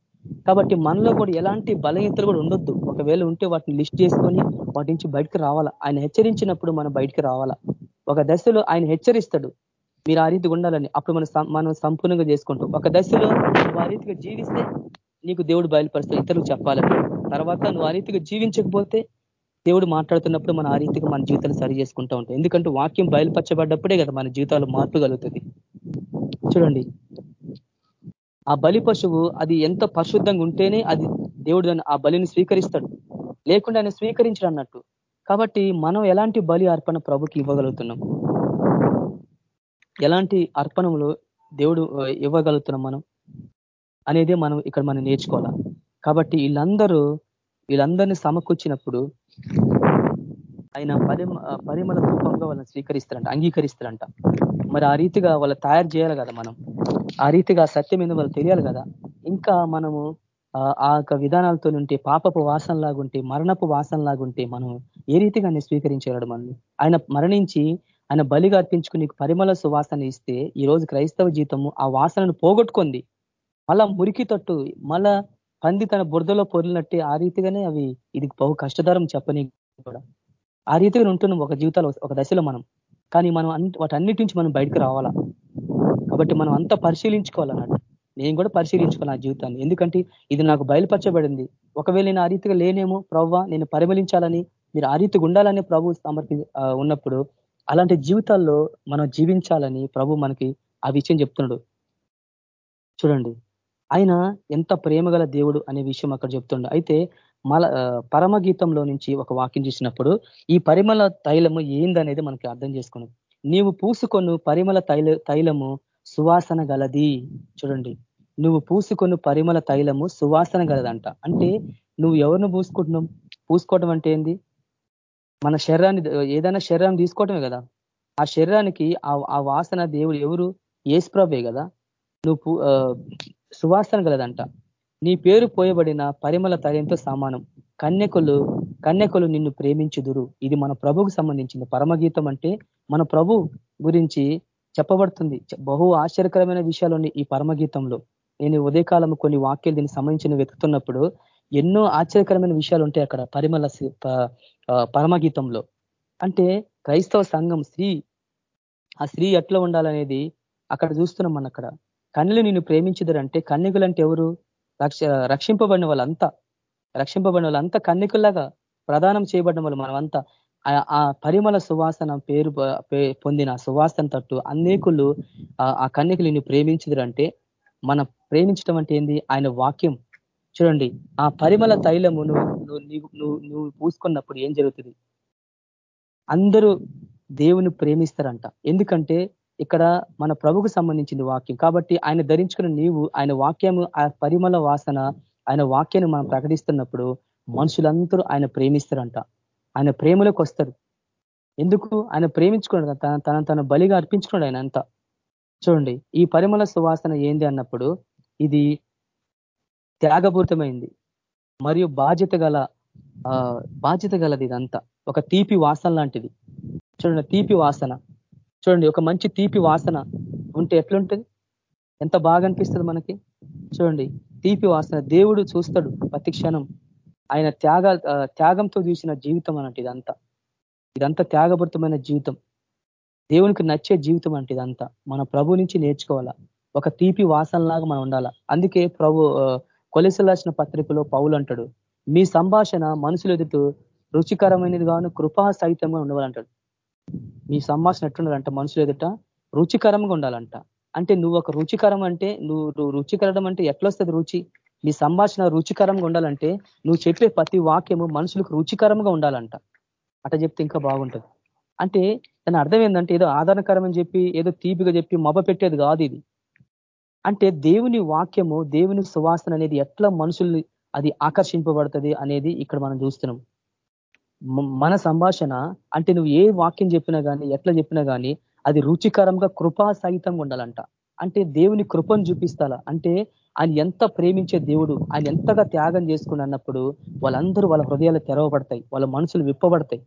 కాబట్టి మనలో కూడా ఎలాంటి బలహీనతలు కూడా ఉండొద్దు. ఒకవేళ ఉంటే వాటిని లిస్ట్ చేసుకొని వాటి నుంచి బయటకు రావాలా? ఆయన హెచ్చరించినప్పుడు మనం బయటికి రావాలా? ఒక దశలో ఆయన హెచ్చరిస్తాడు. మీరు ఆ రీతిగా ఉండాలని అప్పుడు మనం మనం సంపూర్ణంగా చేసుకుంటాం. ఒక దశలో నువ్వు ఆ రీతిగా జీవిస్తే నీకు దేవుడు బయలుపరుస్తాడు. ఇతరులకు చెప్పాలని. తర్వాత నువ్వు ఆ రీతిగా జీవించకపోతే దేవుడు మాట్లాడుతున్నప్పుడు మన ఆ రీతిగా మన జీవితాలు సరి చేసుకుంటూ ఉంటాం. ఎందుకంటే వాక్యం బయలుపరచబడ్డప్పుడే కదా మన జీవితాలు మార్పు కలుగుతుంది. చూడండి. ఆ బలి పశువు అది ఎంత పరిశుద్ధంగా ఉంటేనే అది దేవుడు ఆ బలిని స్వీకరిస్తాడు. లేకుండా ఆయన స్వీకరించడు అన్నట్టు. కాబట్టి మనం ఎలాంటి బలి అర్పణ ప్రభుకి ఇవ్వగలుగుతున్నాం? ఎలాంటి అర్పణములు దేవుడు ఇవ్వగలుగుతున్నాం మనం? అనేది మనం ఇక్కడ మనం నేర్చుకోవాలా? కాబట్టి వీళ్ళందరూ వీళ్ళందరినీ సమకూర్చినప్పుడు ఆయన పరిమ పరిమళ రూపంగా వాళ్ళని స్వీకరిస్తారంట అంగీకరిస్తారంట. మరి ఆ రీతిగా వాళ్ళు తయారు చేయాలి కదా మనం. ఆ రీతిగా సత్యం మీద వాళ్ళు తెలియాలి కదా. ఇంకా మనము ఆ యొక్క విధానాలతో ఉంటే పాపపు వాసన లాగుంటే మరణపు వాసన లాగుంటే మనం ఏ రీతిగా ఆయన స్వీకరించగలడు మనల్ని? ఆయన మరణించి ఆయన బలిగా అర్పించుకుని పరిమళ సువాసన ఇస్తే ఈ రోజు క్రైస్తవ జీతము ఆ వాసనను పోగొట్టుకుంది. మళ్ళా మురికి తట్టు మళ్ళా పంది తన బురదలో పొరిలినట్టే ఆ రీతిగానే అవి ఇది బహు కష్టతరం చెప్పని కూడా. ఆ రీతిగా ఉంటున్నాం ఒక జీవితాలు ఒక దశలో మనం. కానీ మనం వాటన్నిటి నుంచి మనం బయటకు రావాలా? కాబట్టి మనం అంతా పరిశీలించుకోవాలన్నట్టు. నేను కూడా పరిశీలించుకోవాలి నా జీవితాన్ని. ఎందుకంటే ఇది నాకు బయలుపరచబడింది. ఒకవేళ నేను ఆ రీతిగా లేనేమో ప్రవ్వ నేను పరిమళించాలని మీరు ఆ రీతిగా ఉండాలని ప్రభు సమర్పి ఉన్నప్పుడు అలాంటి జీవితాల్లో మనం జీవించాలని ప్రభు మనకి ఆ విషయం చెప్తున్నాడు. చూడండి. ఆయన ఎంత ప్రేమగల దేవుడు అనే విషయం అక్కడ చెప్తుండ. అయితే మల పరమగీతంలో నుంచి ఒక వాక్యం చూసినప్పుడు ఈ పరిమళ తైలము ఏందనేది మనకి అర్థం చేసుకున్నాం నీవు పూసుకొను పరిమళ తైల తైలము సువాసన గలది. చూడండి. నువ్వు పూసుకొను పరిమళ తైలము సువాసన గలదంట. అంటే నువ్వు ఎవరిని పూసుకుంటున్నావు? పూసుకోవటం అంటే ఏంది? మన శరీరాన్ని ఏదైనా శరీరాన్ని తీసుకోవటమే కదా. ఆ శరీరానికి ఆ వాసన దేవుడు ఎవరు? ఏసుప్రభే కదా. నువ్వు సువాసన గలదంట. నీ పేరు పోయబడిన పరిమళ తైలంతో సమానం. కన్యకులు కన్యకులు నిన్ను ప్రేమించుదురు. ఇది మన ప్రభుకు సంబంధించింది. పరమగీతం అంటే మన ప్రభు గురించి చెప్పబడుతుంది. బహు ఆశ్చర్యకరమైన విషయాలు ఈ పరమగీతంలో. నేను ఉదయకాలం కొన్ని వాక్యాలు దీనికి సంబంధించిన వెతుకుతున్నప్పుడు ఎన్నో ఆశ్చర్యకరమైన విషయాలు ఉంటాయి అక్కడ పరిమళ పరమగీతంలో. అంటే క్రైస్తవ సంఘం స్త్రీ ఆ స్త్రీ ఎట్లా ఉండాలనేది అక్కడ చూస్తున్నాం మన అక్కడ. కన్నులు నిన్ను ప్రేమించదురంటే కన్యకులంటే ఎవరు? రక్ష రక్షింపబడిన వాళ్ళంతా రక్షింపబడిన వాళ్ళంతా కన్నికల్లాగా ప్రదానం చేయబడిన వాళ్ళు మనమంతా. ఆ పరిమళ సువాసన పేరు పొందిన సువాసన తట్టు అనేకులు ఆ కన్యకులు నిన్ను ప్రేమించదురంటే మన ప్రేమించడం అంటే ఏంది? ఆయన వాక్యం. చూడండి ఆ పరిమళ తైలము నువ్వు నువ్వు నువ్వు పూసుకున్నప్పుడు ఏం జరుగుతుంది? అందరూ దేవుని ప్రేమిస్తారంట. ఎందుకంటే ఇక్కడ మన ప్రభుకు సంబంధించింది వాక్యం. కాబట్టి ఆయన ధరించుకున్న నీవు ఆయన వాక్యము ఆ పరిమళ వాసన ఆయన వాక్యాన్ని మనం ప్రకటిస్తున్నప్పుడు మనుషులందరూ ఆయన ప్రేమిస్తారంట. ఆయన ప్రేమలోకి వస్తారు. ఎందుకు? ఆయన ప్రేమించుకున్నాడు తన తన తన బలిగా అర్పించుకున్నాడు ఆయన అంతా. చూడండి ఈ పరిమళ సువాసన ఏంది అన్నప్పుడు ఇది త్యాగపూరితమైంది. మరియు బాధ్యత గల బాధ్యత గలది ఇదంతా. ఒక తీపి వాసన లాంటిది. చూడండి తీపి వాసన. చూడండి ఒక మంచి తీపి వాసన ఉంటే ఎట్లుంటుంది? ఎంత బాగా అనిపిస్తుంది మనకి? చూడండి తీపి వాసన. దేవుడు చూస్తాడు ప్రతి క్షణం. ఆయన త్యాగ త్యాగంతో చూసిన జీవితం అన్నట్టు ఇదంతా. ఇదంతా త్యాగభృతమైన జీవితం. దేవునికి నచ్చే జీవితం అంటే ఇదంతా. మన ప్రభు నుంచి నేర్చుకోవాలా? ఒక తీపి వాసనలాగా మనం ఉండాలా? అందుకే ప్రభు కొలెసలాసిన పత్రికలో పౌలు అంటాడు మీ సంభాషణ మనుషులు ఎదుటూ రుచికరమైనది గాను కృపా సహితంగా ఉండవాలంటాడు. మీ సంభాషణ ఎట్లుండాలంట? మనుషులు ఎదుట రుచికరంగా ఉండాలంట. అంటే నువ్వు ఒక రుచికరం అంటే నువ్వు రుచికరడం అంటే ఎట్లొస్తుంది రుచి? నీ సంభాషణ రుచికరంగా ఉండాలంటే నువ్వు చెప్పే ప్రతి వాక్యము మనుషులకు రుచికరంగా ఉండాలంట. అట చెప్తే ఇంకా బాగుంటుంది. అంటే దాని అర్థం ఏంటంటే ఏదో ఆధారకరం చెప్పి ఏదో తీపిగా చెప్పి మబ పెట్టేది కాదు ఇది. అంటే దేవుని వాక్యము దేవుని సువాసన అనేది ఎట్లా మనుషుల్ని అది ఆకర్షింపబడుతుంది అనేది ఇక్కడ మనం చూస్తున్నాం. మన సంభాషణ అంటే నువ్వు ఏ వాక్యం చెప్పినా కానీ ఎట్లా చెప్పినా కానీ అది రుచికరంగా కృపా సహితంగా ఉండాలంట. అంటే దేవుని కృపను చూపిస్తాలా. అంటే ఆయన ఎంత ప్రేమించే దేవుడు ఆయన ఎంతగా త్యాగం చేసుకుని అన్నప్పుడు వాళ్ళందరూ వాళ్ళ హృదయాలు తెరవబడతాయి వాళ్ళ మనసులు విప్పబడతాయి.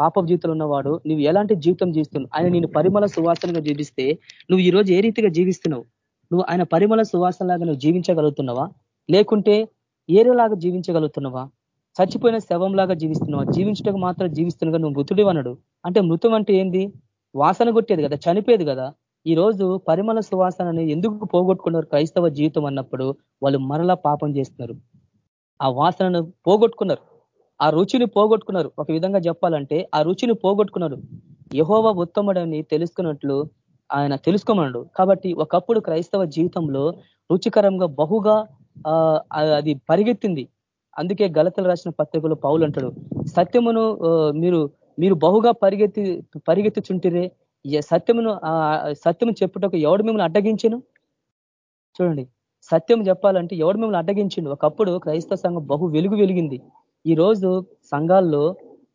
పాప జీవితంలో ఉన్నవాడు నువ్వు ఎలాంటి జీవితం జీవిస్తున్నావు? ఆయన నేను పరిమళ సువాసనగా జీవిస్తే నువ్వు ఈ రోజు ఏ రీతిగా జీవిస్తున్నావు? నువ్వు ఆయన పరిమళ సువాసనలాగా నువ్వు జీవించగలుగుతున్నావా? లేకుంటే ఏరేలాగా జీవించగలుగుతున్నావా? చచ్చిపోయిన శవంలాగా జీవిస్తున్నావు. జీవించటకు మాత్రం జీవిస్తున్నాగా నువ్వు మృతుడి అన్నాడు. అంటే మృతం అంటే ఏంది? వాసన కొట్టేది కదా చనిపోయేది కదా. ఈ రోజు పరిమళ సువాసనని ఎందుకు పోగొట్టుకున్నారు క్రైస్తవ జీవితం అన్నప్పుడు వాళ్ళు మరలా పాపం చేస్తున్నారు. ఆ వాసనను పోగొట్టుకున్నారు. ఆ రుచిని పోగొట్టుకున్నారు. ఒక విధంగా చెప్పాలంటే ఆ రుచిని పోగొట్టుకున్నారు. యహోవ ఉత్తముడని తెలుసుకున్నట్లు ఆయన తెలుసుకోమన్నాడు. కాబట్టి ఒకప్పుడు క్రైస్తవ జీవితంలో రుచికరంగా బహుగా అది పరిగెత్తింది. అందుకే గలతలు రాసిన పత్రికలు పౌలు అంటాడు సత్యమును మీరు మీరు బహుగా పరిగెత్తి పరిగెత్తుచుంటిరే సత్యమును సత్యము చెప్పుటకు ఎవడు మిమ్మల్ని అడ్డగించను? చూడండి సత్యం చెప్పాలంటే ఎవడు మిమ్మల్ని అడ్డగించిండు ఒకప్పుడు క్రైస్తవ సంఘం బహు వెలుగు వెలిగింది. ఈ రోజు సంఘాల్లో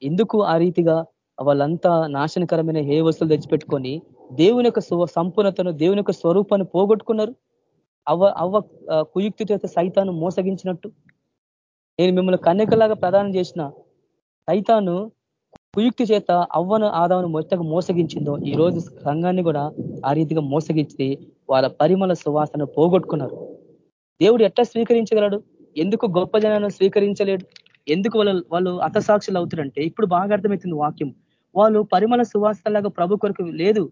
ఎందుకు ఆ రీతిగా వాళ్ళంతా నాశనకరమైన ఏ వస్తువులు తెచ్చిపెట్టుకొని దేవుని యొక్క సంపూర్ణతను దేవుని యొక్క స్వరూపాన్ని పోగొట్టుకున్నారు? అవ్వ అవ్వ కుయుక్తి చేత మోసగించినట్టు? నేను మిమ్మల్ని కన్యకలాగా ప్రదానం చేసిన సైతాను కుయుక్తి చేత అవ్వను ఆదామును మొత్తగా మోసగించిందో ఈ రోజు సంఘాన్ని కూడా ఆ రీతిగా మోసగించి వాళ్ళ పరిమళ సువాసన పోగొట్టుకున్నారు. దేవుడు ఎట్లా స్వీకరించగలడు? ఎందుకు గొప్ప జనాన్ని స్వీకరించలేడు? ఎందుకు వాళ్ళు వాళ్ళు అతసాక్షులు అవుతారంటే ఇప్పుడు బాగా అర్థమవుతుంది వాక్యం. వాళ్ళు పరిమళ సువాసనలాగా ప్రభు కొరకు లేదు.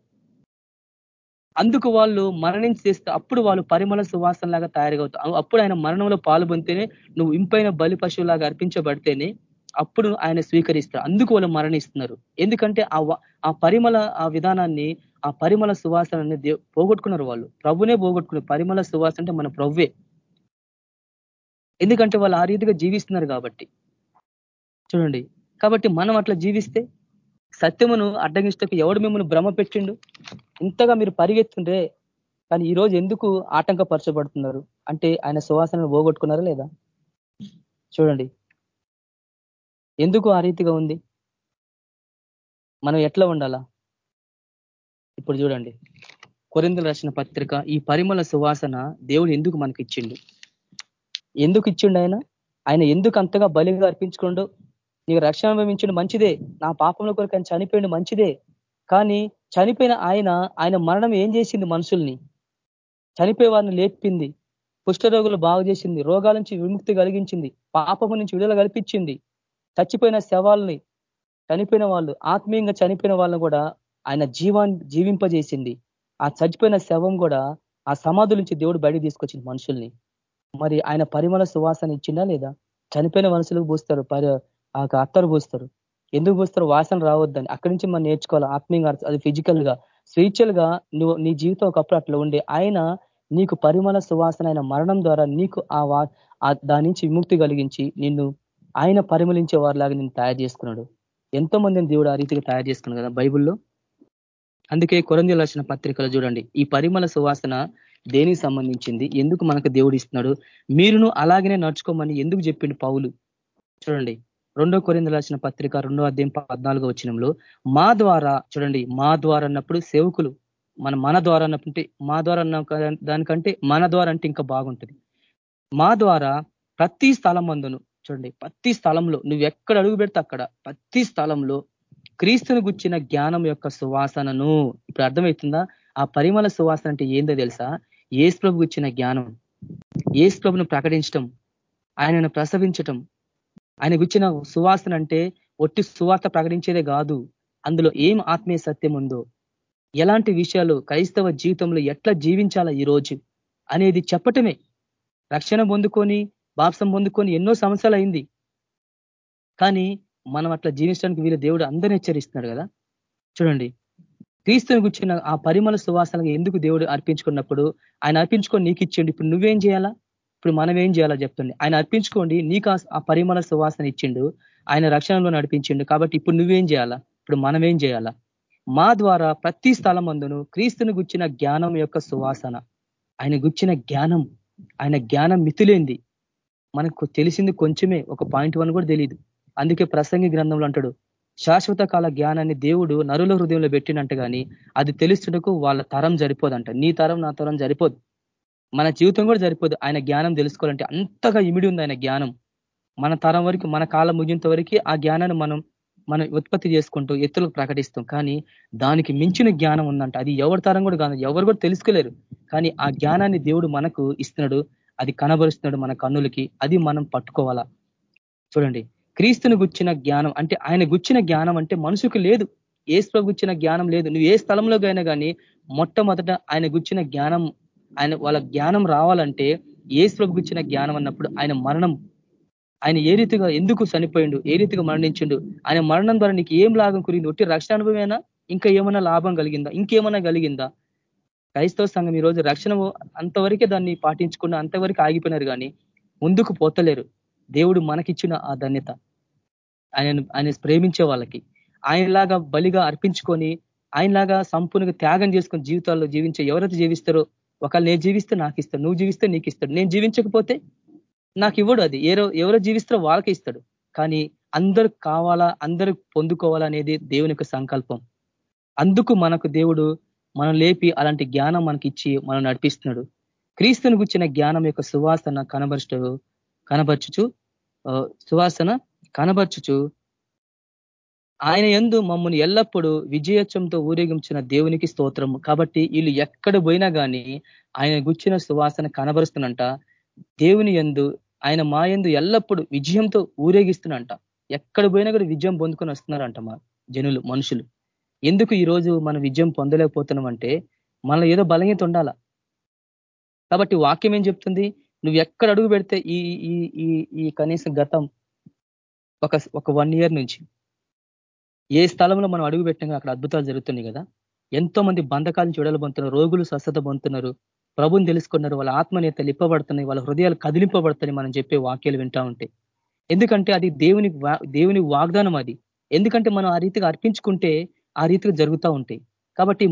అందుకు వాళ్ళు మరణించి చేస్తే అప్పుడు వాళ్ళు పరిమళ సువాసనలాగా తయారవుతారు. అప్పుడు ఆయన మరణంలో పాల్పొంతేనే నువ్వు ఇంపైన బలి పశువులాగా అర్పించబడితేనే అప్పుడు ఆయన స్వీకరిస్తారు. అందుకు వాళ్ళు మరణిస్తున్నారు. ఎందుకంటే ఆ పరిమళ ఆ విధానాన్ని ఆ పరిమళ సువాసనని పోగొట్టుకున్నారు వాళ్ళు. ప్రభునే పోగొట్టుకున్నారు. పరిమళ సువాసన అంటే మన ప్రవ్వే ఎందుకంటే వాళ్ళు ఆ రీతిగా జీవిస్తున్నారు కాబట్టి. చూడండి. కాబట్టి మనం అట్లా జీవిస్తే సత్యమును అడ్డగించటకు ఎవడు మిమ్మల్ని భ్రమ పెట్టిండు? ఇంతగా మీరు పరిగెత్తుండే కానీ ఈ రోజు ఎందుకు ఆటంకపరచబడుతున్నారు? అంటే ఆయన సువాసనను పోగొట్టుకున్నారా లేదా? చూడండి. ఎందుకు ఆ రీతిగా ఉంది? మనం ఎట్లా ఉండాలా? ఇప్పుడు చూడండి. కొరిందులు రాసిన పత్రిక ఈ పరిమళ సువాసన దేవుడు ఎందుకు మనకి ఇచ్చిండు ఎందుకు ఇచ్చిండు ఆయన? ఆయన ఎందుకు అంతగా బలిగా అర్పించుకోండు నీకు రక్షణ అనుభవించండు మంచిదే. నా పాపంలో కొరకు ఆయన చనిపోయిండు మంచిదే. కానీ చనిపోయిన ఆయన ఆయన మరణం ఏం చేసింది మనుషుల్ని? చనిపోయే వారిని లేపింది కుష్ఠరోగులు బాగు చేసింది. రోగాల నుంచి విముక్తి కలిగించింది. పాపము నుంచి విడుదల కల్పించింది. చచ్చిపోయిన శవాల్ని చనిపోయిన వాళ్ళు ఆత్మీయంగా చనిపోయిన వాళ్ళని కూడా ఆయన జీవాన్ని జీవింపజేసింది. ఆ చచ్చిపోయిన శవం కూడా ఆ సమాధుల నుంచి దేవుడు బయట తీసుకొచ్చింది మనుషుల్ని. మరి ఆయన పరిమళ సువాసన ఇచ్చిందా లేదా? చనిపోయిన మనుషులకు పూస్తారు. ఆ అత్తరు పోస్తారు. ఎందుకు పోస్తారు? వాసన రావద్దని. అక్కడి నుంచి మనం నేర్చుకోవాలి ఆత్మీయంగా అది ఫిజికల్గా స్పిరిచువల్గా నువ్వు నీ జీవితం ఒకప్పుడు అట్లా ఉండే. ఆయన నీకు పరిమళ సువాసన అయిన మరణం ద్వారా నీకు ఆ దాని నుంచి విముక్తి కలిగించి నిన్ను ఆయన పరిమళించే వారిలాగా నేను తయారు చేసుకున్నాడు. ఎంతో మందిని దేవుడు ఆ రీతిగా తయారు చేసుకున్నాడు కదా బైబుల్లో. అందుకే కొరంది రాసిన పత్రికలు చూడండి. ఈ పరిమళ సువాసన దేనికి సంబంధించింది? ఎందుకు మనకు దేవుడు ఇస్తున్నాడు? మీరును అలాగనే నడుచుకోమని ఎందుకు చెప్పిండు పౌలు? చూడండి. రెండో కొరింద రాసిన పత్రిక రెండో అధ్యాయం పద్నాలుగో వచ్చినంలో మా ద్వారా చూడండి మా ద్వారా అన్నప్పుడు సేవకులు మన మన ద్వారా అన్నప్పుడు మా ద్వారా అన్న దానికంటే మన ద్వారా అంటే ఇంకా బాగుంటుంది. మా ద్వారా ప్రతి స్థలం అందును చూడండి ప్రతి స్థలంలో నువ్వు ఎక్కడ అడుగు పెడితే అక్కడ ప్రతి స్థలంలో క్రీస్తుని గుచ్చిన జ్ఞానం యొక్క సువాసనను ఇప్పుడు అర్థమవుతుందా ఆ పరిమళ సువాసన అంటే ఏందో తెలుసా? ఏసు ప్రభు గుచ్చిన జ్ఞానం. ఏసు ప్రభును ప్రకటించటం ఆయనను ప్రసవించటం ఆయన గుచ్చిన సువాసన అంటే ఒట్టి సువార్త ప్రకటించేదే కాదు అందులో ఏం ఆత్మీయ సత్యం ఉందో ఎలాంటి విషయాలు క్రైస్తవ జీవితంలో ఎట్లా జీవించాలా ఈరోజు అనేది చెప్పటమే. రక్షణ పొందుకొని బాప్సం పొందుకొని ఎన్నో సమస్యలు అయింది కానీ మనం అట్లా జీవించడానికి వీళ్ళు దేవుడు అందరిని హెచ్చరిస్తున్నాడు కదా? చూడండి. క్రీస్తుని గుర్చిన ఆ పరిమళ సువాసనకు ఎందుకు దేవుడు అర్పించుకున్నప్పుడు ఆయన అర్పించుకొని నీకు ఇచ్చిండు ఇప్పుడు నువ్వేం చేయాలా? ఇప్పుడు మనం ఏం చేయాలా చెప్తుంది. ఆయన అర్పించుకోండి నీకు ఆ పరిమళ సువాసన ఇచ్చిండు ఆయన రక్షణలో నడిపించిండు. కాబట్టి ఇప్పుడు నువ్వేం చేయాలా? ఇప్పుడు మనం ఏం చేయాలా? మా ద్వారా ప్రతి స్థలం అందును క్రీస్తుని గుచ్చిన జ్ఞానం యొక్క సువాసన. ఆయన గుచ్చిన జ్ఞానం. ఆయన జ్ఞానం మితులేంది. మనకు తెలిసింది కొంచెమే. ఒక పాయింట్ వన్ కూడా తెలియదు అందుకే ప్రసంగి గ్రంథంలో అంటాడు శాశ్వత కాల జ్ఞానాన్ని దేవుడు నరుల హృదయంలో పెట్టినట్టు కానీ అది తెలుస్తుటకు వాళ్ళ తరం సరిపోదంట. నీ తరం నా తరం సరిపోదు. మన జీవితం కూడా సరిపోదు. ఆయన జ్ఞానం తెలుసుకోవాలంటే అంతగా ఇమిడి ఉంది ఆయన జ్ఞానం. మన తరం వరకు మన కాలం ముగింత వరకు ఆ జ్ఞానాన్ని మనం మనం ఉత్పత్తి చేసుకుంటూ ఎత్తులకు ప్రకటిస్తాం. కానీ దానికి మించిన జ్ఞానం ఉందంట. అది ఎవరి తరం కూడా కాదు. ఎవరు కూడా తెలుసుకోలేరు. కానీ ఆ జ్ఞానాన్ని దేవుడు మనకు ఇస్తున్నాడు. అది కనబరుస్తున్నాడు మన కన్నులకి. అది మనం పట్టుకోవాలా? చూడండి. క్రీస్తుని గుచ్చిన జ్ఞానం అంటే ఆయన గుచ్చిన జ్ఞానం అంటే మనుషుకు లేదు. ఏసు గుచ్చిన జ్ఞానం లేదు. నువ్వు ఏ స్థలంలోకి అయినా కానీ మొట్టమొదట ఆయన గుచ్చిన జ్ఞానం ఆయన వాళ్ళ జ్ఞానం రావాలంటే ఏసు ఇచ్చిన జ్ఞానం అన్నప్పుడు ఆయన మరణం ఆయన ఏ రీతిగా ఎందుకు చనిపోయిండు ఏ రీతిగా మరణించిండు ఆయన మరణం ద్వారా నీకు ఏం లాభం కురింది ఒట్టి రక్షణ అనుభవమేనా? ఇంకా ఏమైనా లాభం కలిగిందా? ఇంకేమైనా కలిగిందా? క్రైస్తవ సంఘం ఈరోజు రక్షణ అంతవరకే దాన్ని పాటించకుండా అంతవరకు ఆగిపోయినారు కానీ ముందుకు పోతలేరు. దేవుడు మనకిచ్చిన ఆ ధన్యత. ఆయన ఆయన ప్రేమించే వాళ్ళకి ఆయనలాగా బలిగా అర్పించుకొని ఆయనలాగా సంపూర్ణంగా త్యాగం చేసుకుని జీవితాల్లో జీవించే ఎవరైతే జీవిస్తారో ఒకవేళ నేను జీవిస్తే నాకు ఇస్తాడు నువ్వు జీవిస్తే నీకు ఇస్తాడు. నేను జీవించకపోతే నాకు ఇవ్వడు అది. ఏరో ఎవరో జీవిస్తారో వాళ్ళకి ఇస్తాడు. కానీ అందరు కావాలా అందరు పొందుకోవాలనేది దేవుని యొక్క సంకల్పం. అందుకు మనకు దేవుడు మనం లేపి అలాంటి జ్ఞానం మనకి ఇచ్చి మనం నడిపిస్తున్నాడు. క్రీస్తుని గుచ్చిన జ్ఞానం యొక్క సువాసన కనబరచు కనబరచుచు సువాసన కనబరచుచు ఆయన ఎందు మమ్మల్ని ఎల్లప్పుడూ విజయోత్సవంతో ఊరేగించిన దేవునికి స్తోత్రము. కాబట్టి వీళ్ళు ఎక్కడ పోయినా కానీ ఆయన గుచ్చిన సువాసన కనబరుస్తున్నంట దేవుని ఎందు ఆయన మా ఎందు ఎల్లప్పుడూ విజయంతో ఊరేగిస్తున్నంట ఎక్కడ పోయినా కూడా విజయం పొందుకొని వస్తున్నారంట మా జనులు మనుషులు. ఎందుకు ఈరోజు మనం విజయం పొందలేకపోతున్నాం అంటే మనలో ఏదో బలహీత ఉండాల? కాబట్టి వాక్యం ఏం చెప్తుంది? నువ్వు ఎక్కడ అడుగు పెడితే ఈ ఈ ఈ కనీసం గతం ఒక ఒక వన్ ఇయర్ నుంచి ఏ స్థలంలో మనం అడుగు పెట్టినా అక్కడ అద్భుతాలు జరుగుతున్నాయి కదా? ఎంతో మంది బంధకాలను చూడలబోతున్నారు రోగులు స్వస్థత పొందుతున్నారు ప్రభుని తెలుసుకున్నారు వాళ్ళ ఆత్మనేత లిప్పబడుతున్నాయి వాళ్ళ హృదయాలు కదిలింపబడుతున్నాయి మనం చెప్పే వాక్యాలు వింటా ఉంటే. ఎందుకంటే అది దేవుని దేవుని వాగ్దానం అది. ఎందుకంటే మనం ఆ రీతిగా అర్పించుకుంటే ఆ రీతిగా జరుగుతూ ఉంటాయి. కాబట్టి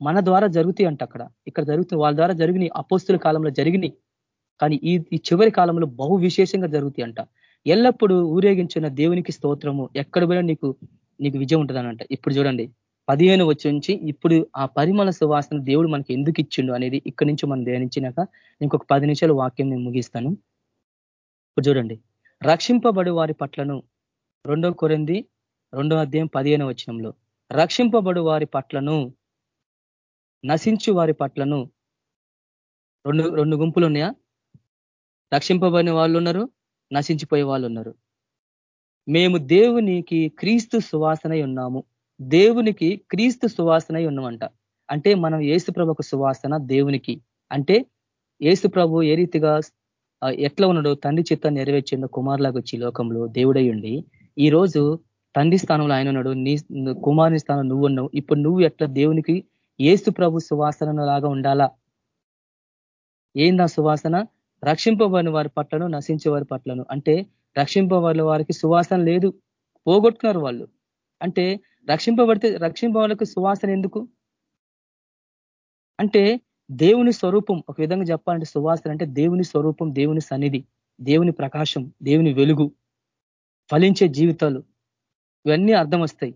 మన ద్వారా జరుగుతాయి అంట అక్కడ. ఇక్కడ జరుగుతుంది వాళ్ళ ద్వారా జరిగినాయి అపోస్తుల కాలంలో జరిగినాయి. కానీ ఈ ఈ చివరి కాలంలో బహు విశేషంగా జరుగుతాయి అంట. ఎల్లప్పుడూ ఊరేగించిన దేవునికి స్తోత్రము. ఎక్కడ పోయినా నీకు నీకు విజయం ఉంటుందనంట ఇప్పుడు చూడండి పదిహేను వచ్చి నుంచి ఇప్పుడు ఆ పరిమళ సువాసన దేవుడు మనకి ఎందుకు ఇచ్చిండు అనేది ఇక్కడి నుంచి మనం ధ్యానించినాక ఇంకొక పది నిమిషాలు వాక్యం నేను ముగిస్తాను. ఇప్పుడు చూడండి రక్షింపబడు వారి పట్లను రెండో కొరింది రెండో అధ్యాయం పదిహేను వచనంలో రక్షింపబడు వారి పట్లను నశించు వారి పట్లను రెండు రెండు గుంపులు ఉన్నాయా? రక్షింపబడిన వాళ్ళు ఉన్నారు నశించిపోయే వాళ్ళు ఉన్నారు. మేము దేవునికి క్రీస్తు సువాసనై ఉన్నాము. దేవునికి క్రీస్తు సువాసనై ఉన్నామంట. అంటే మనం ఏసుప్రభుకు సువాసన దేవునికి. అంటే ఏసుప్రభు ఏ రీతిగా ఎట్లా ఉన్నాడో తండ్రి చిత్తాన్ని నెరవేర్చిండో కుమారులాగా వచ్చి లోకంలో దేవుడై ఉండి ఈ రోజు తండ్రి స్థానంలో ఆయన ఉన్నాడు నీ కుమారుని స్థానం నువ్వు ఉన్నావు. ఇప్పుడు నువ్వు ఎట్లా దేవునికి ఏసు ప్రభు సువాసన లాగా ఉండాలా? ఏందా సువాసన? రక్షింపబడిన వారి పట్లను నశించే వారి పట్లను. అంటే రక్షింపబడిన వారికి సువాసన లేదు. పోగొట్టుకున్నారు వాళ్ళు. అంటే రక్షింపబడితే రక్షింపబడికి సువాసన ఎందుకు? అంటే దేవుని స్వరూపం ఒక విధంగా చెప్పాలంటే సువాసన అంటే దేవుని స్వరూపం దేవుని సన్నిధి దేవుని ప్రకాశం దేవుని వెలుగు ఫలించే జీవితాలు. ఇవన్నీ అర్థం వస్తాయి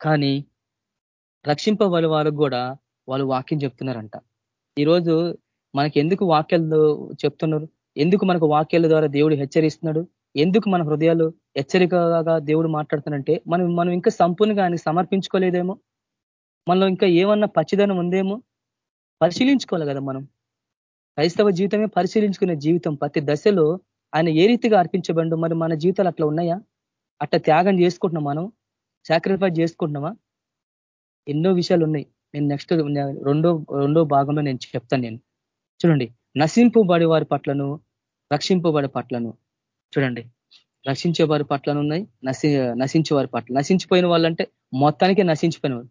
కానీ రక్షింపబడి వాళ్ళకు కూడా వాళ్ళు వాక్యం చెప్తున్నారంట. ఈరోజు మనకి ఎందుకు వాక్యాలు చెప్తున్నారు? ఎందుకు మనకు వాక్యాల ద్వారా దేవుడు హెచ్చరిస్తున్నాడు? ఎందుకు మన హృదయాలు హెచ్చరికగా దేవుడు మాట్లాడుతానంటే మనం మనం ఇంకా సంపూర్ణంగా ఆయన సమర్పించుకోలేదేమో? మనలో ఇంకా ఏమన్నా పచ్చిదనం ఉందేమో? పరిశీలించుకోవాలి కదా మనం. క్రైస్తవ జీవితమే పరిశీలించుకునే జీవితం. ప్రతి దశలో ఆయన ఏ రీతిగా అర్పించబండు మరి మన జీవితాలు అట్లా ఉన్నాయా? అట్లా త్యాగం చేసుకుంటున్నాం మనం? సాక్రిఫైస్ చేసుకుంటున్నామా? ఎన్నో విషయాలు ఉన్నాయి. నేను నెక్స్ట్ రెండో రెండో భాగంలో నేను చెప్తాను నేను. చూడండి. నశింపుబడి వారి పట్లను రక్షింపబడి పట్లను చూడండి. రక్షించే వారి పట్లను ఉన్నాయి. నశి నశించే వారి పట్ల. నశించిపోయిన వాళ్ళంటే మొత్తానికి నశించిపోయిన వాళ్ళు.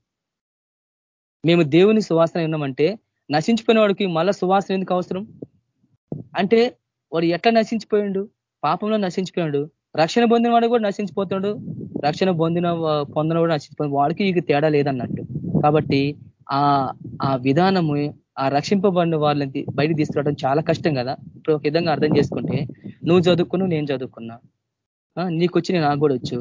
మేము దేవుని సువాసన ఉన్నామంటే నశించిపోయిన వాడికి మళ్ళా సువాసన ఎందుకు అవసరం? అంటే వాడు ఎట్లా నశించిపోయిండు? పాపంలో నశించిపోయాడు. రక్షణ పొందిన వాడు కూడా నశించిపోతున్నాడు. రక్షణ పొందిన పొందిన కూడా నశించిపోయిన వాడికి ఇక తేడా లేదన్నట్టు. కాబట్టి ఆ ఆ విధానము ఆ రక్షింపబడిన వాళ్ళని బయట తీసుకురావడం చాలా కష్టం కదా? ఇప్పుడు ఒక విధంగా అర్థం చేసుకుంటే నువ్వు చదువుకును నేను చదువుకున్నా. నీకు వచ్చి నేను నాకు కూడా వచ్చు.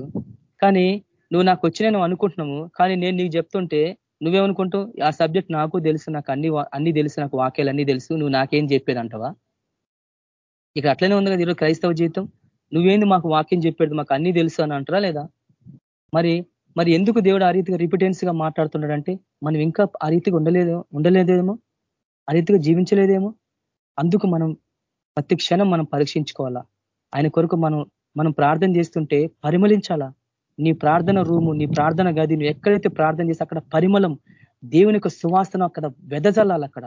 కానీ నువ్వు నాకు వచ్చి నేను అనుకుంటున్నాము కానీ నేను నీకు చెప్తుంటే నువ్వేమనుకుంటావు? ఆ సబ్జెక్ట్ నాకు తెలుసు నాకు అన్ని అన్ని తెలుసు నాకు వాక్యాలు అన్ని తెలుసు నువ్వు నాకేం చెప్పేది అంటవా ఇక అట్లనే ఉంది కదా ఈరోజు క్రైస్తవ జీవితం. నువ్వేంది మాకు వాక్యం చెప్పేది మాకు అన్ని తెలుసు అని అంటారా లేదా? మరి మరి ఎందుకు దేవుడు ఆ రీతిగా రిపిటెన్స్గా మాట్లాడుతున్నాడంటే మనం ఇంకా ఆ రీతిగా ఉండలేదు ఉండలేదేమో? ఆ రీతిగా జీవించలేదేమో? అందుకు మనం ప్రతి క్షణం మనం పరీక్షించుకోవాలా? ఆయన కొరకు మనం మనం ప్రార్థన చేస్తుంటే పరిమళించాలా? నీ ప్రార్థన రూము నీ ప్రార్థన గది నువ్వు ఎక్కడైతే ప్రార్థన చేసి అక్కడ పరిమళం దేవుని యొక్క సువాసన అక్కడ వెదజల్లాలి అక్కడ.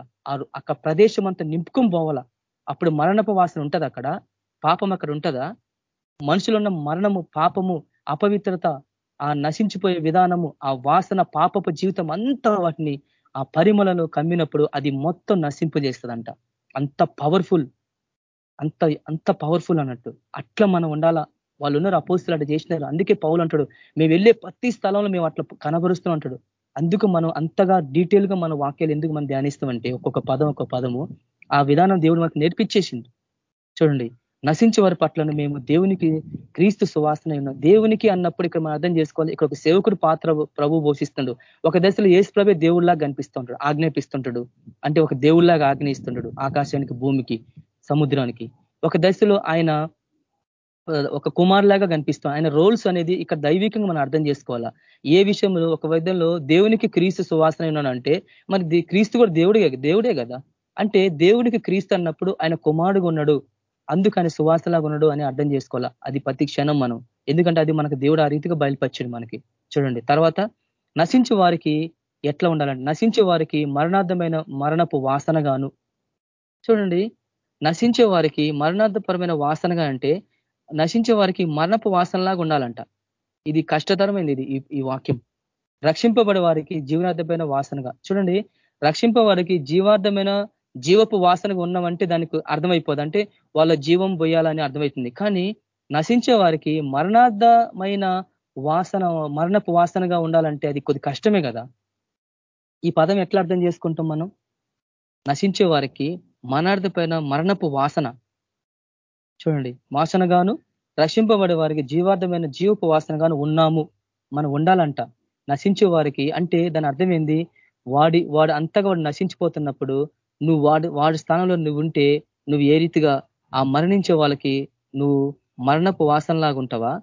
అక్కడ ప్రదేశం అంతా నింపుకొని పోవాలా? అప్పుడు మరణపు వాసన ఉంటుంది అక్కడ? పాపం అక్కడ ఉంటదా? మనుషులున్న మరణము పాపము అపవిత్రత ఆ నశించిపోయే విధానము ఆ వాసన పాపపు జీవితం అంతా వాటిని ఆ పరిమళలో కమ్మినప్పుడు అది మొత్తం నశింపజేస్తుందంట. అంత పవర్ఫుల్ అంత అంత పవర్ఫుల్ అన్నట్టు. అట్లా మనం ఉండాలా? వాళ్ళు ఉన్నారు అపోస్తులు అట్లా చేసినారు. అందుకే పౌలు అంటాడు మేము వెళ్ళే ప్రతి స్థలంలో మేము అట్లా కనబరుస్తూ అంటాడు. అందుకు మనం అంతగా డీటెయిల్గా మన వాక్యాలు ఎందుకు మనం ధ్యానిస్తామంటే ఒక్కొక్క పదం ఒక్కొక్క పదము ఆ విధానం దేవుడు మనకు నేర్పించేసింది చూడండి నశించే వారి పట్లను మేము దేవునికి క్రీస్తు సువాసన ఉన్నాం. దేవునికి అన్నప్పుడు ఇక్కడ మనం అర్థం చేసుకోవాలి ఇక్కడ ఒక సేవకుడు పాత్ర ప్రభు పోషిస్తుండు. ఒక దశలో ఏసు ప్రభే దేవుళ్ళాగా కనిపిస్తుంటాడు ఆజ్ఞాపిస్తుంటాడు. అంటే ఒక దేవుళ్ళాగా ఆజ్ఞయిస్తుంటాడు ఆకాశానికి భూమికి. సముద్రానికి. ఒక దశలో ఆయన ఒక కుమారులాగా కనిపిస్తాం ఆయన రోల్స్ అనేది ఇక్కడ దైవికంగా మనం అర్థం చేసుకోవాలా? ఏ విషయంలో? ఒక వైద్యంలో దేవునికి క్రీస్తు సువాసన ఉన్నానంటే మరి క్రీస్తు కూడా దేవుడే దేవుడే కదా? అంటే దేవుడికి క్రీస్తు అన్నప్పుడు ఆయన కుమారుడుగా ఉన్నాడు. అందుకని సువాసనలాగా ఉన్నాడు అని అర్థం చేసుకోవాలా? అది ప్రతి క్షణం మనం. ఎందుకంటే అది మనకు దేవుడు ఆ రీతిగా బయలుపరిచాడు మనకి. చూడండి. తర్వాత నశించే వారికి ఎట్లా ఉండాలంటే నశించే వారికి మరణార్థమైన మరణపు వాసనగాను చూడండి. నశించే వారికి మరణార్థపరమైన వాసనగా అంటే నశించే వారికి మరణపు వాసనలాగా ఉండాలంట. ఇది కష్టతరమైంది ఇది ఈ వాక్యం. రక్షింపబడే వారికి జీవనార్థమైన వాసనగా. చూడండి రక్షింపవారికి జీవార్థమైన జీవపు వాసనగా ఉన్నామంటే దానికి అర్థమైపోదు. అంటే వాళ్ళ జీవం పోయాలని అర్థమవుతుంది. కానీ నశించే వారికి మరణార్థమైన వాసన మరణపు వాసనగా ఉండాలంటే అది కొద్ది కష్టమే కదా. ఈ పదం ఎట్లా అర్థం చేసుకుంటాం మనం? నశించే వారికి మనార్థపైన మరణపు వాసన. చూడండి వాసనగాను రక్షింపబడే వారికి జీవార్థమైన జీవపు వాసనగాను ఉన్నాము. మనం ఉండాలంట. నశించే వారికి అంటే దాని అర్థం ఏంది? వాడి వాడు అంతగా వాడు నశించిపోతున్నప్పుడు నువ్వు వాడు వాడి స్థానంలో నువ్వు ఉంటే నువ్వు ఏ రీతిగా ఆ మరణించే వాళ్ళకి నువ్వు మరణపు వాసనలాగా ఉంటావా?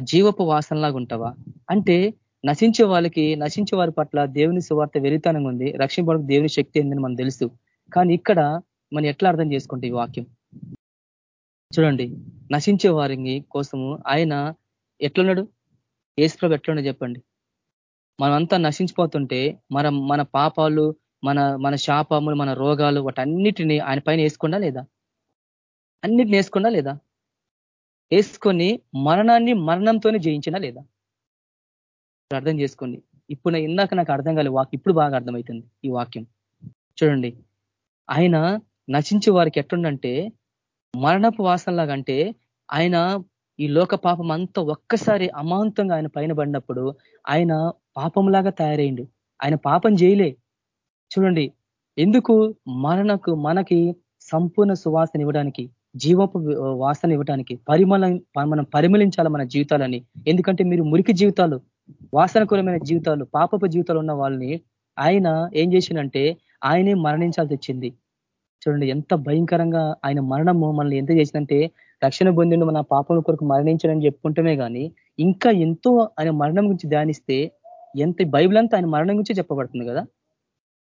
జీవపు వాసనలాగా ఉంటావా? అంటే నశించే వాళ్ళకి నశించే వారి పట్ల దేవుని సువార్త వెరితనంగా ఉంది. రక్షింపడానికి దేవుని శక్తి ఏందని మనం తెలుసు. కానీ ఇక్కడ మనం ఎట్లా అర్థం చేసుకుంటే ఈ వాక్యం? చూడండి నశించే వారిని కోసము ఆయన ఎట్లున్నాడు? ఏసుప్రభు ఎట్లున్నాడు చెప్పండి? మనమంతా నశించిపోతుంటే మన మన పాపాలు మన మన శాపములు మన రోగాలు వాటన్నిటిని ఆయన పైన వేసుకుండా లేదా? అన్నిటిని వేసుకుండా లేదా? వేసుకొని మరణాన్ని మరణంతోనే జయించినా లేదా? అర్థం చేసుకోండి. ఇప్పుడు ఇందాక నాకు అర్థం కాలే వాక్ ఇప్పుడు బాగా అర్థమవుతుంది ఈ వాక్యం. చూడండి ఆయన నశించే వారికి ఎట్టుండంటే మరణపు వాసనలాగా అంటే ఆయన ఈ లోక పాపం అంతా ఒక్కసారి అమాంతంగా ఆయన పైన పడినప్పుడు ఆయన పాపంలాగా తయారైండు. ఆయన పాపం చేయలే చూడండి ఎందుకు మరణకు మనకి సంపూర్ణ సువాసన ఇవ్వడానికి జీవపు వాసన ఇవ్వడానికి పరిమళ మనం పరిమళించాలి మన జీవితాలని. ఎందుకంటే మీరు మురికి జీవితాలు వాసనకరమైన జీవితాలు పాపపు జీవితాలు ఉన్న వాళ్ళని ఆయన ఏం చేసిందంటే ఆయనే మరణించాల్సి వచ్చింది. చూడండి ఎంత భయంకరంగా ఆయన మరణము మనల్ని ఎంత చేసిందంటే రక్షణ పొందిండు మన పాపం కొరకు మరణించడని చెప్పుకుంటమే కానీ ఇంకా ఎంతో ఆయన మరణం గురించి ధ్యానిస్తే ఎంత బైబిల్ అంతా ఆయన మరణం గురించి చెప్పబడుతుంది కదా?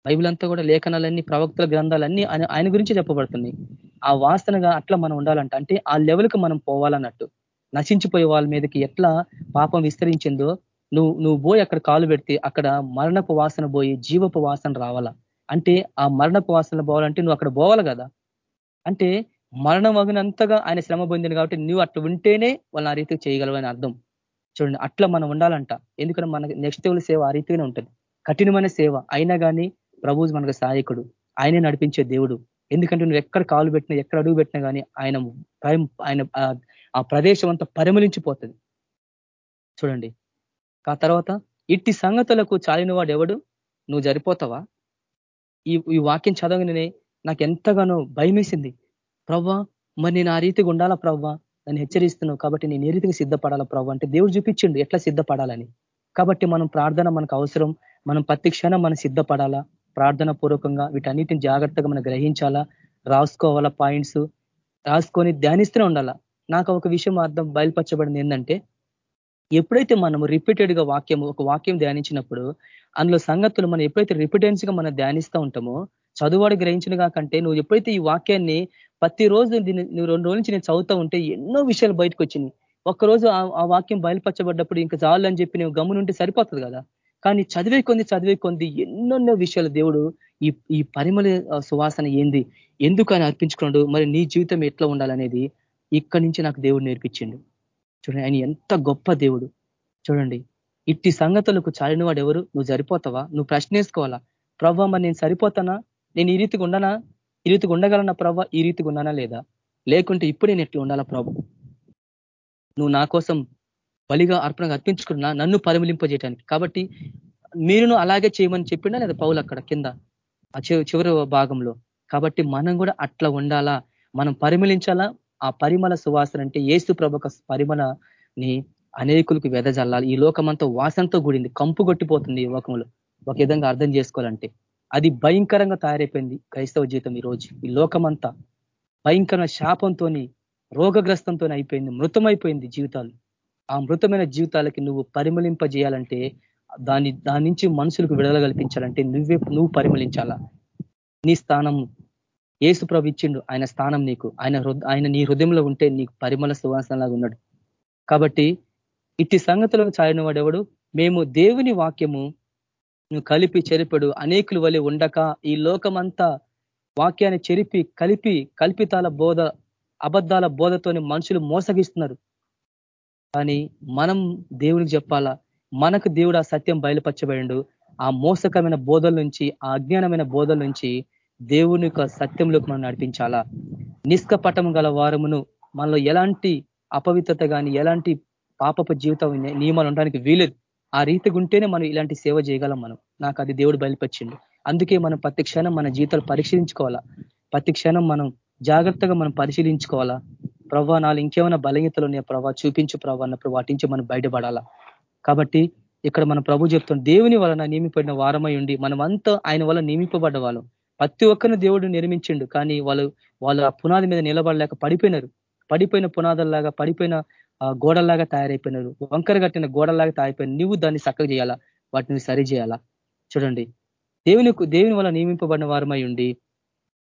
బైబిల్ అంతా కూడా లేఖనాలన్నీ ప్రవక్తల గ్రంథాలన్నీ ఆయన ఆయన గురించి చెప్పబడుతున్నాయి ఆ వాసనగా అట్లా మనం ఉండాలంట. అంటే ఆ లెవెల్కి మనం పోవాలన్నట్టు. నశించిపోయే వాళ్ళ మీదకి ఎట్లా పాపం విస్తరించిందో నువ్వు నువ్వు పోయి అక్కడ కాలు పెడితే అక్కడ మరణపు వాసన పోయి జీవపు వాసన రావాలా? అంటే ఆ మరణపు వాసనలు పోవాలంటే నువ్వు అక్కడ పోవాలి కదా. అంటే మరణం అగినంతగా ఆయన శ్రమ పొందింది కాబట్టి నువ్వు అట్లా ఉంటేనే వాళ్ళని ఆ రీతికి చేయగలవని అర్థం. చూడండి అట్లా మనం ఉండాలంట. ఎందుకంటే మనకి నెక్స్ట్ లెవెల్ సేవ ఆ రీతిగానే ఉంటుంది. కఠినమైన సేవ అయినా కానీ ప్రభు మనకు సహాయకుడు. ఆయనే నడిపించే దేవుడు. ఎందుకంటే నువ్వు ఎక్కడ కాలు పెట్టినా ఎక్కడ అడుగు పెట్టినా కానీ ఆయన ఆయన ఆ ప్రదేశం అంతా పరిమళించిపోతుంది. చూడండి. ఆ తర్వాత ఇట్టి సంగతులకు చాలిన వాడు ఎవడు నువ్వు జరిపోతావా? ఈ ఈ వాక్యం చదవగానే నాకు ఎంతగానో భయమేసింది. ప్రవ్వా మరి నేను ఆ రీతిగా ఉండాలా ప్రవ్వా? నన్ను హెచ్చరిస్తున్నావు కాబట్టి నేను ఏ రీతిగా సిద్ధపడాలా ప్రవ్వ? అంటే దేవుడు చూపించిండు ఎట్లా సిద్ధపడాలని. కాబట్టి మనం ప్రార్థన మనకు అవసరం. మనం ప్రతి క్షణం మనం సిద్ధపడాలా? ప్రార్థన పూర్వకంగా వీటన్నిటిని జాగ్రత్తగా మనం గ్రహించాలా? రాసుకోవాలా పాయింట్స్? రాసుకొని ధ్యానిస్తూనే ఉండాలా? నాకు ఒక విషయం అర్థం బయలుపరచబడింది ఏంటంటే ఎప్పుడైతే మనము రిపీటెడ్గా వాక్యం ఒక వాక్యం ధ్యానించినప్పుడు అందులో సంగతులు మనం ఎప్పుడైతే రిపిటెన్స్గా మనం ధ్యానిస్తూ ఉంటామో చదువువాడు గ్రహించిన కాకంటే నువ్వు ఎప్పుడైతే ఈ వాక్యాన్ని ప్రతిరోజు నువ్వు రెండు రోజుల నుంచి నేను చదువుతూ ఉంటే ఎన్నో విషయాలు బయటకు వచ్చినాయి. ఒక్కరోజు ఆ వాక్యం బయలుపరచబడ్డప్పుడు ఇంకా చాలు అని చెప్పి నువ్వు గమనుంటే సరిపోతుంది కదా. కానీ చదివే కొంది చదివే కొంది ఎన్నెన్నో విషయాలు దేవుడు ఈ ఈ పరిమళ సువాసన ఏంది ఎందుకు అని అర్పించుకున్నాడు మరి నీ జీవితం ఎట్లా ఉండాలనేది ఇక్కడి నుంచి నాకు దేవుడు నేర్పించిండు. చూడండి ఆయన ఎంత గొప్ప దేవుడు. చూడండి ఇట్టి సంగతులకు చాలిన వాడు ఎవరు నువ్వు సరిపోతావా? నువ్వు ప్రశ్నేసుకోవాలా? ప్రభావ మరి నేను సరిపోతానా? నేను ఈ రీతికి ఉండనా? ఈ రీతికి ఉండగలనా ప్రభావ ఈ రీతికి ఉన్నానా లేదా? లేకుంటే ఇప్పుడు నేను ఎట్లా ఉండాలా ప్రభు నువ్వు నా కోసం బలిగా అర్పణగా అర్పించుకున్నా నన్ను పరిమిలింపజేయడానికి కాబట్టి మీరును అలాగే చేయమని చెప్పిండా లేదా పౌలు అక్కడ కింద? ఆ చివరి భాగంలో. కాబట్టి మనం కూడా అట్లా ఉండాలా? మనం పరిమళించాలా? ఆ పరిమళ సువాసన అంటే ఏసు ప్రభుక పరిమళని అనేకులకు వెదజల్లాలి ఈ లోకమంతా వాసనతో కూడింది కంపు కొట్టిపోతుంది ఈ లోకంలో. ఒక విధంగా అర్థం చేసుకోవాలంటే అది భయంకరంగా తయారైపోయింది క్రైస్తవ జీవితం ఈ రోజు ఈ లోకమంతా భయంకరమైన శాపంతో రోగగ్రస్తంతో అయిపోయింది మృతమైపోయింది జీవితాలు. ఆ మృతమైన జీవితాలకి నువ్వు పరిమళింపజేయాలంటే దాని దాని నుంచి మనుషులకు విడుదల కల్పించాలంటే నువ్వే నువ్వు పరిమళించాలా? నీ స్థానం ఏసు ప్రభు ఇచ్చిండు ఆయన స్థానం నీకు. ఆయన ఆయన నీ హృదయంలో ఉంటే నీకు పరిమళ సువాసనలాగా ఉన్నాడు. కాబట్టి ఇట్టి సంగతులకు చాలిన వాడెవడు మేము దేవుని వాక్యము కలిపి చెరిపడు అనేకులు వలె ఉండక ఈ లోకమంతా వాక్యాన్ని చెరిపి కలిపి కల్పితాల బోధ అబద్ధాల బోధతోని మనుషులు మోసగిస్తున్నారు. కానీ మనం దేవునికి చెప్పాలా? మనకు దేవుడు ఆ సత్యం బయలుపరచబడిండు. ఆ మోసకమైన బోధల నుంచి ఆ అజ్ఞానమైన బోధల నుంచి దేవుని యొక్క సత్యంలోకి మనం నడిపించాలా? నిష్కపటం గల వారమును మనలో ఎలాంటి అపవిత్రత కానీ ఎలాంటి పాపపు జీవితం నియమాలు ఉండడానికి వీలేదు. ఆ రీతిగా ఉంటేనే మనం ఇలాంటి సేవ చేయగలం మనం. నాకు అది దేవుడు బయలుపరిచిండు. అందుకే మనం ప్రతి క్షణం మన జీవితాలు పరిశీలించుకోవాలా? ప్రతి క్షణం మనం జాగ్రత్తగా మనం పరిశీలించుకోవాలా? ప్రభా నాలు ఇంకేమైనా బలహీతలు ఉన్నాయా ప్రభా చూపించు ప్రభా అన్నప్పుడు వాటి నుంచి మనం బయటపడాలా? కాబట్టి ఇక్కడ మన ప్రభు చెప్తాం దేవుని వలన నియమిపడిన వారమై ఉండి మనమంతా ఆయన వల్ల నియమిపబడ్డ వాళ్ళం. ప్రతి ఒక్కరిని దేవుడు నిర్మించిండు. కానీ వాళ్ళు వాళ్ళు ఆ పునాది మీద నిలబడలేక పడిపోయినారు. పడిపోయిన పునాదల్లాగా పడిపోయిన గోడల్లాగా తయారైపోయినారు వంకర కట్టిన గోడల్లాగా తయారైపోయిన నువ్వు దాన్ని చక్కగా చేయాలా? వాటిని సరి చేయాలా? చూడండి. దేవుని దేవుని వల్ల నియమింపబడిన వారమై ఉండి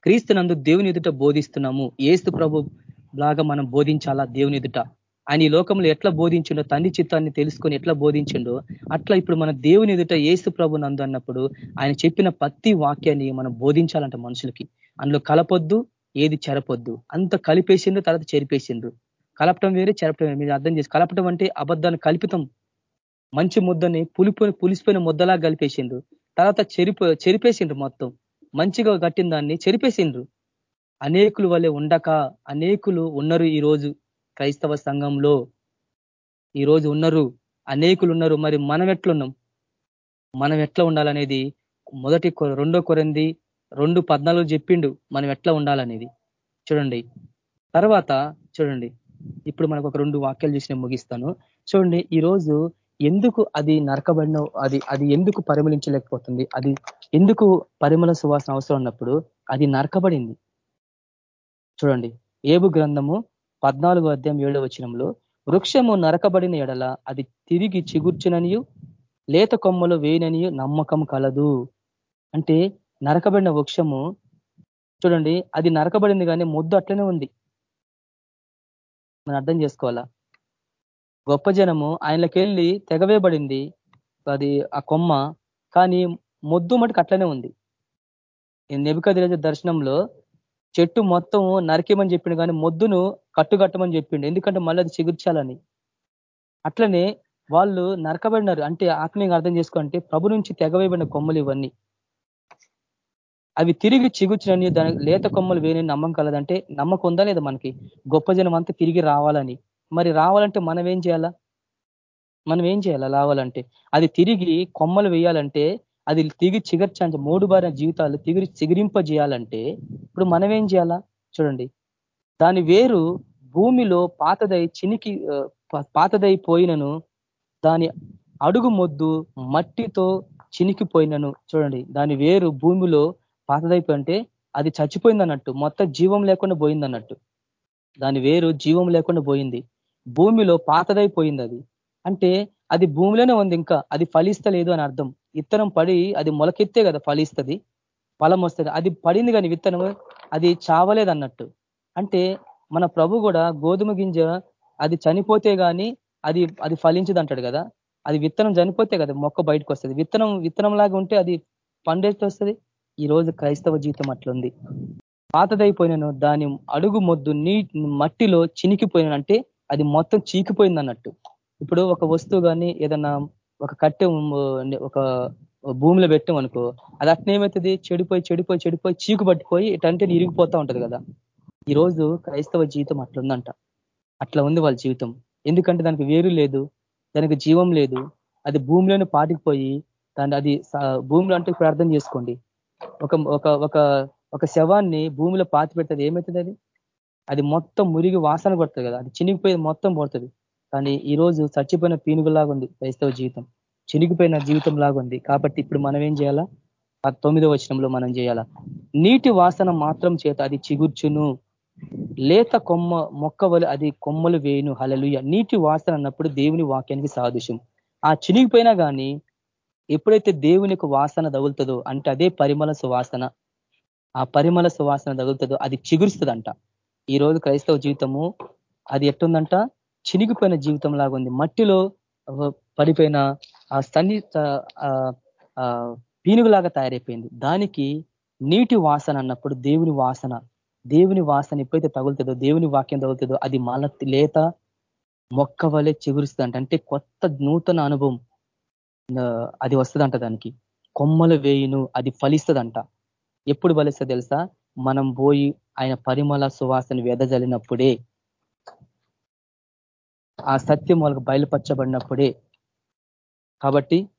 క్రీస్తునందు దేవుని ఎదుట బోధిస్తున్నాము. ఏస్తు ప్రభు లాగా మనం బోధించాలా దేవుని ఎదుట? ఆయన ఈ లోకంలో ఎట్లా బోధించిండో తండ్రి చిత్తాన్ని తెలుసుకొని ఎట్లా బోధించిండో అట్లా ఇప్పుడు మన దేవుని ఎదుట ఏసు ప్రభు నందు అన్నప్పుడు ఆయన చెప్పిన ప్రతి వాక్యాన్ని మనం బోధించాలంట మనుషులకి. అందులో కలపొద్దు ఏది చెరపొద్దు. అంత కలిపేసిండ్రు తర్వాత చెరిపేసిండ్రు. కలపటం వేరే చెరపటం వేరే. మీరు అర్థం చేసి కలపటం అంటే అబద్ధాన్ని కల్పితం. మంచి ముద్దని పులిపోయిన పులిసిపోయిన ముద్దలా కలిపేసిండ్రు. తర్వాత చెరిపో చెరిపేసిండ్రు మొత్తం. మంచిగా కట్టిన దాన్ని చెరిపేసిండ్రు. అనేకులు వల్లే ఉండక అనేకులు ఉన్నారు ఈరోజు క్రైస్తవ సంఘంలో. ఈరోజు ఉన్నారు అనేకులు ఉన్నారు. మరి మనం ఎట్లున్నాం? మనం ఎట్లా ఉండాలనేది మొదటి రెండో కొరంది రెండు పద్నాలుగు చెప్పిండు మనం ఎట్లా ఉండాలనేది. చూడండి. తర్వాత చూడండి. ఇప్పుడు మనకు ఒక రెండు వాక్యాలు చూసి నేను ముగిస్తాను. చూడండి ఈరోజు ఎందుకు అది నరకబడిన అది అది ఎందుకు పరిమళించలేకపోతుంది అది ఎందుకు పరిమళ సువాసన అవసరం ఉన్నప్పుడు అది నరకబడింది. చూడండి ఏబు గ్రంథము పద్నాలుగో అధ్యాయం ఏడో వచనంలో వృక్షము నరకబడిన ఎడల అది తిరిగి చిగుర్చుననియు లేత కొమ్మలు వేయననియు నమ్మకం కలదు. అంటే నరకబడిన వృక్షము చూడండి అది నరకబడింది కానీ ముద్దు అట్లనే ఉంది. మనం అర్థం చేసుకోవాలా? గొప్ప జనము ఆయనకెళ్ళి తెగవేయబడింది. అది ఆ కొమ్మ. కానీ మొద్దు మటుకు అట్లనే ఉంది. నెబికదిరేజ దర్శనంలో చెట్టు మొత్తం నరికేమని చెప్పిండు కానీ మొద్దును కట్టుకట్టమని చెప్పిండు. ఎందుకంటే మళ్ళీ అది చిగుర్చాలని. అట్లనే వాళ్ళు నరకబడినారు. అంటే ఆత్మీయంగా అర్థం చేసుకుంటే ప్రభు నుంచి తెగవేయబడిన కొమ్మలు ఇవన్నీ. అవి తిరిగి చిగుర్చినని దాని లేత కొమ్మలు వేరే నమ్మకం కలదంటే నమ్మకం ఉందా లేదా మనకి? గొప్ప జనం అంతా తిరిగి రావాలని. మరి రావాలంటే మనం ఏం చేయాలా? మనం ఏం చేయాలా రావాలంటే? అది తిరిగి కొమ్మలు వేయాలంటే అది తిరిగి చిగర్చ మూడు బారిన జీవితాలు తిరిగి చిగిరింపజేయాలంటే ఇప్పుడు మనం ఏం చేయాలా? చూడండి. దాని వేరు భూమిలో పాతదై చినికి పాతదై పోయినను దాని అడుగు మొద్దు మట్టితో చినికిపోయినను. చూడండి. దాని వేరు భూమిలో పాతదైపోయి అంటే అది చచ్చిపోయింది అన్నట్టు మొత్తం జీవం లేకుండా పోయింది అన్నట్టు దాని వేరు జీవం లేకుండా పోయింది. భూమిలో పాతదైపోయింది అది అంటే అది భూమిలోనే ఉంది ఇంకా అది ఫలిస్తలేదు అని అర్థం. విత్తనం పడి అది మొలకెత్తే కదా ఫలిస్తుంది ఫలం వస్తుంది. అది పడింది కానీ విత్తనం అది చావలేదు అన్నట్టు అంటే మన ప్రభు కూడా గోధుమ గింజ అది చనిపోతే కానీ అది అది ఫలించదు అంటాడు కదా. అది విత్తనం చనిపోతే కదా మొక్క బయటకు వస్తుంది విత్తనం విత్తనం లాగా ఉంటే అది పండేస్తే వస్తుంది ఈ రోజు క్రైస్తవ జీవితం అట్లుంది. పాతదైపోయినను దాని అడుగు మొద్దు నీ మట్టిలో చినికిపోయిన అంటే అది మొత్తం చీకిపోయింది అన్నట్టు ఇప్పుడు ఒక వస్తువు కానీ ఏదన్నా ఒక కట్టె ఒక భూమిలో పెట్టాం అనుకో అది అట్నేమవుతుంది చెడిపోయి చెడిపోయి చెడిపోయి చీకు పట్టిపోయి ఇటంటే ఇరిగిపోతా ఉంటది కదా. ఈ రోజు క్రైస్తవ జీవితం అట్లుందంట. అట్లా ఉంది వాళ్ళ జీవితం. ఎందుకంటే దానికి వేరు లేదు దానికి జీవం లేదు. అది భూమిలోనే పాటికిపోయి దాన్ని అది భూమిలో అంటే ప్రార్థన అర్థం చేసుకోండి. ఒక ఒక ఒక ఒక శవాన్ని భూమిలో పాతి పెడుతుంది ఏమవుతుంది అది? అది మొత్తం మురిగి వాసన కొడుతుంది కదా. అది చినిగిపోయేది మొత్తం పడుతుంది కానీ ఈ రోజు చచ్చిపోయిన పీనుగులాగా ఉంది క్రైస్తవ జీవితం. చినిగిపోయిన జీవితం లాగా ఉంది. కాబట్టి ఇప్పుడు మనం ఏం చేయాలా? ఆ తొమ్మిదో వచనంలో మనం చేయాలా? నీటి వాసన మాత్రం చేత అది చిగుర్చును. లేత కొమ్మ మొక్క అది కొమ్మలు వేయును. హలలుయ నీటి వాసన అన్నప్పుడు దేవుని వాక్యానికి సాదృశ్యం. ఆ చినిగిపోయినా కానీ ఎప్పుడైతే దేవునికి వాసన తగులుతుందో అంటే అదే పరిమళ సువాసన. ఆ పరిమళ సువాసన తగులుతుందో అది చిగురుస్తుందంట. ఈ రోజు క్రైస్తవ జీవితము అది ఎట్టుందంట? చినిగిపోయిన జీవితం లాగా ఉంది. మట్టిలో పడిపోయిన ఆ సన్ని పీనుగులాగా తయారైపోయింది. దానికి నీటి వాసన అన్నప్పుడు దేవుని వాసన. దేవుని వాసన ఎప్పుడైతే తగులుతుందో దేవుని వాక్యం తగులుతుందో అది మళ్ళ లేత మొక్క వలె చిగురుస్తుందంట. అంటే కొత్త నూతన అనుభవం. అది వస్తుందంట దానికి. కొమ్మలు వేయును అది ఫలిస్తుందంట. ఎప్పుడు ఫలిస్తా తెలుసా? మనం పోయి ఆయన పరిమళ సువాసన వెదజల్లినప్పుడే ఆ సత్యం వాళ్ళకు బయలుపరచబడినప్పుడే. కాబట్టి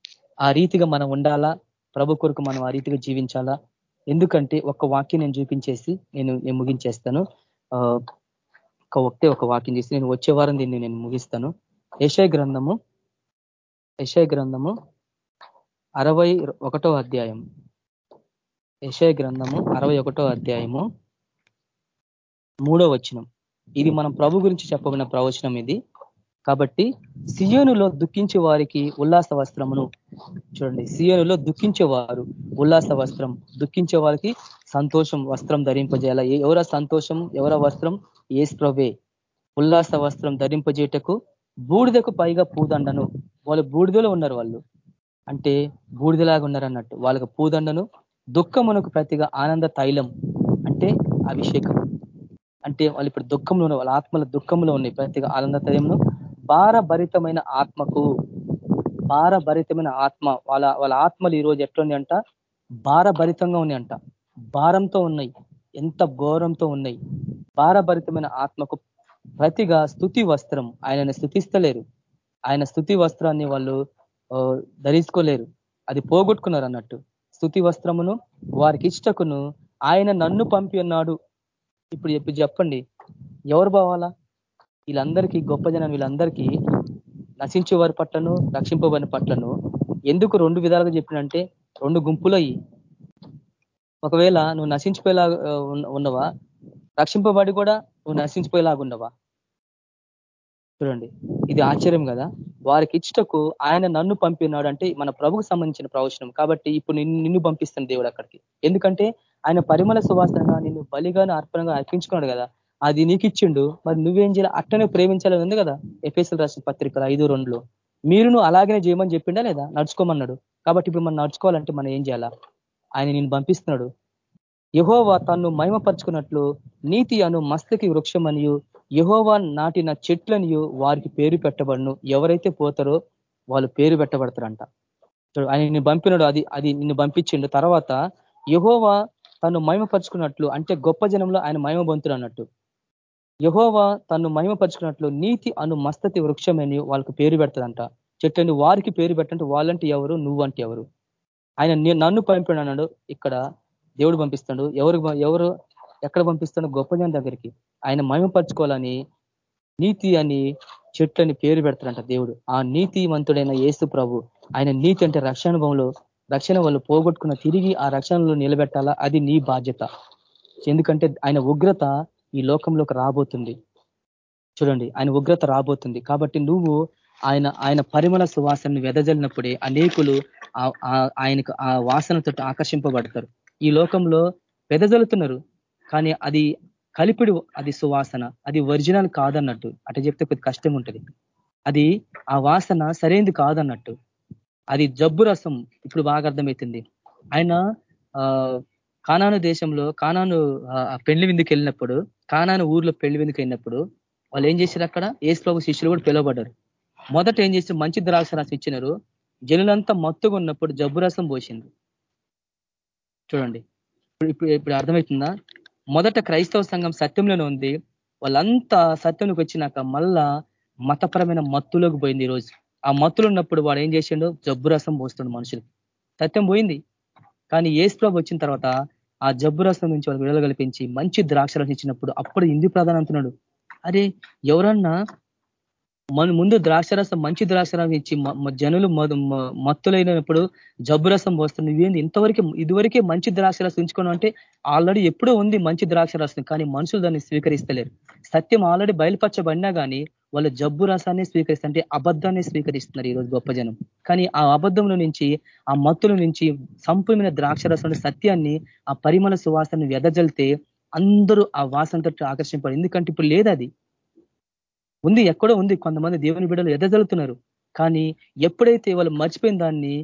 ఆ రీతిగా మనం ఉండాలా? ప్రభు కొరకు మనం ఆ రీతిగా జీవించాలా? ఎందుకంటే ఒక వాక్యం నేను చూపించేసి నేను నేను ముగించేస్తాను. ఒక ఒకటే ఒక వాక్యం చేసి నేను వచ్చే వారం దీన్ని నేను ముగిస్తాను. యశయ గ్రంథము యశయ గ్రంథము అరవై ఒకటో అధ్యాయం యశయ గ్రంథము అరవై ఒకటో అధ్యాయము మూడో వచనం. ఇది మనం ప్రభు గురించి చెప్పబడిన ప్రవచనం ఇది. కాబట్టి సియోనులో దుఃఖించే వారికి ఉల్లాస వస్త్రమును చూడండి. సియోనులో దుఃఖించేవారు ఉల్లాస వస్త్రం దుఃఖించే వారికి సంతోషం వస్త్రం ధరింపజేయాల? ఎవర సంతోషం ఎవర వస్త్రం? ఏస్ప్రవే ఉల్లాస వస్త్రం ధరింపజేయటకు బూడిదకు పైగా పూదండను వాళ్ళు బూడిదలో ఉన్నారు వాళ్ళు. అంటే బూడిదలాగా ఉన్నారు అన్నట్టు. వాళ్ళకు పూదండను దుఃఖమునకు ప్రతిగా ఆనంద తైలం అంటే అభిషేకం. అంటే వాళ్ళు ఇప్పుడు దుఃఖంలో వాళ్ళ ఆత్మల దుఃఖంలో ఉన్నాయి. ప్రతిగా ఆనంద తైలంను. భారభరితమైన ఆత్మకు భారభరితమైన ఆత్మ వాళ్ళ వాళ్ళ ఆత్మలు ఈరోజు ఎట్లుంది అంట భారభరితంగా ఉన్నాయంట. భారంతో ఉన్నాయి. ఎంత ఘోరంతో ఉన్నాయి. భారభరితమైన ఆత్మకు ప్రతిగా స్థుతి వస్త్రం. ఆయనను స్థుతిస్తలేరు. ఆయన స్థుతి వస్త్రాన్ని వాళ్ళు ధరించుకోలేరు. అది పోగొట్టుకున్నారు అన్నట్టు. స్థుతి వస్త్రమును వారికి ఇష్టకును ఆయన నన్ను పంపి ఉన్నాడు. ఇప్పుడు చెప్పి చెప్పండి. ఎవరు బావాలా వీళ్ళందరికీ గొప్ప జనం వీళ్ళందరికీ నశించే వారి పట్లను రక్షింపబడిన పట్లను ఎందుకు రెండు విధాలుగా చెప్పినంటే రెండు గుంపులయ్యి ఒకవేళ నువ్వు నశించిపోయేలా ఉన్నవా? రక్షింపబడి కూడా నువ్వు నశించిపోయేలాగా ఉన్నవా చూడండి. ఇది ఆశ్చర్యం కదా? వారికి ఇచ్చటకు ఆయన నన్ను పంపినాడు అంటే మన ప్రభుకు సంబంధించిన ప్రవచనం. కాబట్టి ఇప్పుడు నిన్ను పంపిస్తాను దేవుడు అక్కడికి. ఎందుకంటే ఆయన పరిమళ సువాసనగా నిన్ను బలిగాను అర్పణగా అర్పించుకున్నాడు కదా. అది నీకు ఇచ్చిండు. మరి నువ్వేం చేయాలి? అట్టనే ప్రేమించాలని ఉంది కదా? ఎఫ్ఎస్ఎల్ రాసిన పత్రికలు ఐదు రెండులో. మీరును అలాగనే చేయమని చెప్పిండా లేదా? నడుచుకోమన్నాడు. కాబట్టి ఇప్పుడు మనం నడుచుకోవాలంటే మనం ఏం చేయాలా? ఆయన నేను పంపిస్తున్నాడు. యహోవా తను మహిమపరుచుకున్నట్లు నీతి అను మస్తకి వృక్షమనియు యహోవా నాటిన చెట్లనియు వారికి పేరు పెట్టబడును. ఎవరైతే పోతారో వాళ్ళు పేరు పెట్టబడతారంట. ఆయన నిన్ను పంపినాడు అది అది నిన్ను పంపించిండు. తర్వాత యహోవా తను మహిమపరుచుకున్నట్లు అంటే గొప్ప జనంలో ఆయన మహిమ బంతుడు అన్నట్టు. యహోవా తను మహిమపరుచుకున్నట్లు నీతి అను మస్తతి వృక్షమని వాళ్ళకి పేరు పెడతారంట చెట్లని వారికి పేరు పెట్టంటే వాళ్ళంటే ఎవరు? నువ్వంటే ఎవరు? ఆయన నన్ను పంపాడు ఇక్కడ దేవుడు పంపిస్తాడు. ఎవరు ఎవరు ఎక్కడ పంపిస్తాడు గొప్ప జనం దగ్గరికి. ఆయన మహిమపరచుకోవాలని నీతి అని చెట్లని పేరు పెడతాడంట దేవుడు. ఆ నీతివంతుడైన ఏసు ప్రభు ఆయన నీతి అంటే రక్షానుభవంలో రక్షణ వాళ్ళు పోగొట్టుకున్న తిరిగి ఆ రక్షణలో నిలబెట్టాలా? అది నీ బాధ్యత. ఎందుకంటే ఆయన ఉగ్రత ఈ లోకంలోకి రాబోతుంది. చూడండి ఆయన ఉగ్రత రాబోతుంది. కాబట్టి నువ్వు ఆయన ఆయన పరిమళ సువాసనను వెదజల్లినప్పుడే అనేకులు ఆయనకు ఆ వాసనతో ఆకర్షింపబడతారు. ఈ లోకంలో వెదజల్లుతున్నారు. కానీ అది కలిపిడు అది సువాసన. అది ఒరిజినల్ కాదన్నట్టు. అట చెప్తే కొద్ది కష్టం ఉంటుంది అది ఆ వాసన సరైనది కాదన్నట్టు. అది జబ్బు రసం ఇప్పుడు బాగా అర్థమవుతుంది ఆయన కానాను దేశంలో కానాను పెళ్ళి విందుకు వెళ్ళినప్పుడు కానాను ఊర్లో పెళ్ళి విందుకు వెళ్ళినప్పుడు వాళ్ళు ఏం చేశారు అక్కడ? ఏసు శిష్యులు కూడా పిలువబడ్డారు. మొదట ఏం చేసి మంచి ద్రాక్ష రాసి ఇచ్చినారు. జనులంతా మత్తుగా ఉన్నప్పుడు జబ్బు రసం పోసింది చూడండి. ఇప్పుడు ఇప్పుడు అర్థమవుతుందా? మొదట క్రైస్తవ సంఘం సత్యంలోనే ఉంది. వాళ్ళంతా సత్యంలోకి వచ్చినాక మళ్ళా మతపరమైన మత్తులోకి పోయింది ఈరోజు. ఆ మత్తులు ఉన్నప్పుడు వాడు ఏం చేసిండో? జబ్బు రసం పోస్తుండు మనుషులు సత్యం పోయింది. కానీ ఏసు వచ్చిన తర్వాత ఆ జబ్బు రసం నుంచి వాళ్ళు విడుదల కల్పించి మంచి ద్రాక్ష రసం ఇచ్చినప్పుడు అప్పుడు ఇందు ప్రధాన అంటున్నాడు. అరే ఎవరన్నా మన ముందు ద్రాక్షరసం మంచి ద్రాక్షరసం ఇచ్చి జనులు మత్తులైనప్పుడు జబ్బు రసం పోస్తుంది. ఇంతవరకు ఇదివరకే మంచి ద్రాక్షరసం ఉంచుకోవడం అంటే ఆల్రెడీ ఎప్పుడో ఉంది మంచి ద్రాక్షరసం కానీ మనుషులు దాన్ని స్వీకరిస్తలేరు. సత్యం ఆల్రెడీ బయలుపరచబడినా కానీ వాళ్ళు జబ్బు రసాన్ని స్వీకరిస్తుంటే అబద్ధాన్ని స్వీకరిస్తున్నారు ఈరోజు గొప్ప జనం. కానీ ఆ అబద్ధంలో నుంచి ఆ మత్తుల నుంచి సంపూర్ణమైన ద్రాక్షరసం సత్యాన్ని ఆ పరిమళ సువాసనను వెదజల్తే అందరూ ఆ వాసనతో ఆకర్షింపడు ఎందుకంటే ఇప్పుడు లేదు అది ఉంది ఎక్కడో ఉంది. కొంతమంది దేవుని బిడ్డలు ఎదజలుతున్నారు కానీ ఎప్పుడైతే వాళ్ళు మర్చిపోయిన దాన్ని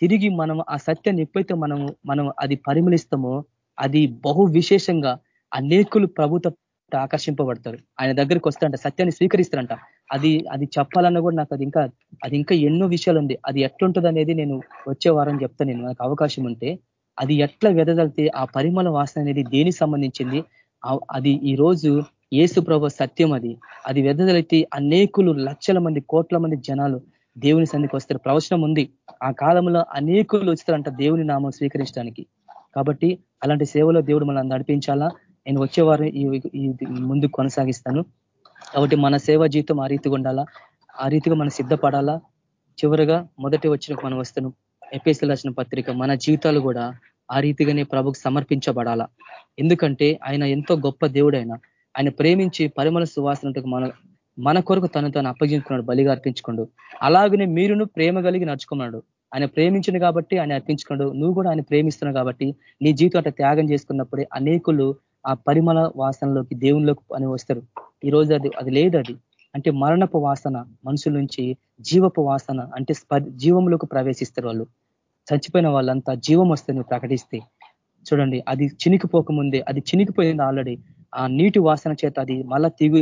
తిరిగి మనం ఆ సత్యాన్ని ఎప్పుడైతే మనం మనం అది పరిమళిస్తామో అది బహు విశేషంగా అనేకులు ప్రభుత్వ ఆకర్షింపబడతారు. ఆయన దగ్గరికి వస్తారంట సత్యాన్ని స్వీకరిస్తారంట అది అది చెప్పాలన్నా కూడా నాకు అది ఇంకా అది ఇంకా ఎన్నో విషయాలు ఉంది. అది ఎట్లుంటుంది అనేది నేను వచ్చే వారం చెప్తాను. నేను నాకు అవకాశం ఉంటే అది ఎట్లా వెదజల్తే ఆ పరిమళ వాసన అనేది దేనికి సంబంధించింది? అది ఈ రోజు ఏసు ప్రభ సత్యం అది. అది వెదజలెత్తి అనేకులు లక్షల మంది కోట్ల మంది జనాలు దేవుని సంధికి వస్తారు. ప్రవచనం ఉంది. ఆ కాలంలో అనేకులు వస్తారంట దేవుని నామం స్వీకరించడానికి. కాబట్టి అలాంటి సేవలో దేవుడు మనం నడిపించాలా? నేను వచ్చేవారు ఈ ముందు కొనసాగిస్తాను. కాబట్టి మన సేవా జీవితం ఆ రీతిగా ఉండాలా? ఆ రీతిగా మనం సిద్ధపడాలా? చివరిగా మొదటి వచ్చిన మనం వస్తాను ఎపిఎస్ఎల్ రాసిన పత్రిక మన జీవితాలు కూడా ఆ రీతిగానే ప్రభుకు సమర్పించబడాలా? ఎందుకంటే ఆయన ఎంతో గొప్ప దేవుడైనా ఆయన ప్రేమించి పరిమళ సువాసనకు మన మన కొరకు తను తను అప్పగించుకున్నాడు బలిగా అర్పించుకోండు. అలాగనే మీరును ప్రేమ కలిగి నడుచుకున్నాడు. ఆయన ప్రేమించను కాబట్టి ఆయన అర్పించుకోండు నువ్వు కూడా ఆయన ప్రేమిస్తున్నావు కాబట్టి నీ జీవితం అట్లా త్యాగం చేసుకున్నప్పుడే అనేకులు ఆ పరిమళ వాసనలోకి దేవునిలోకి అని వస్తారు. ఈ రోజు అది అది లేదు అది. అంటే మరణపు వాసన మనుషుల నుంచి జీవపు వాసన అంటే జీవంలోకి ప్రవేశిస్తారు వాళ్ళు. చచ్చిపోయిన వాళ్ళంతా జీవం వస్తే ప్రకటిస్తే. చూడండి అది చినికిపోకముందే అది చినికిపోయింది ఆల్రెడీ. ఆ నీటి వాసన చేత అది మళ్ళా తిగు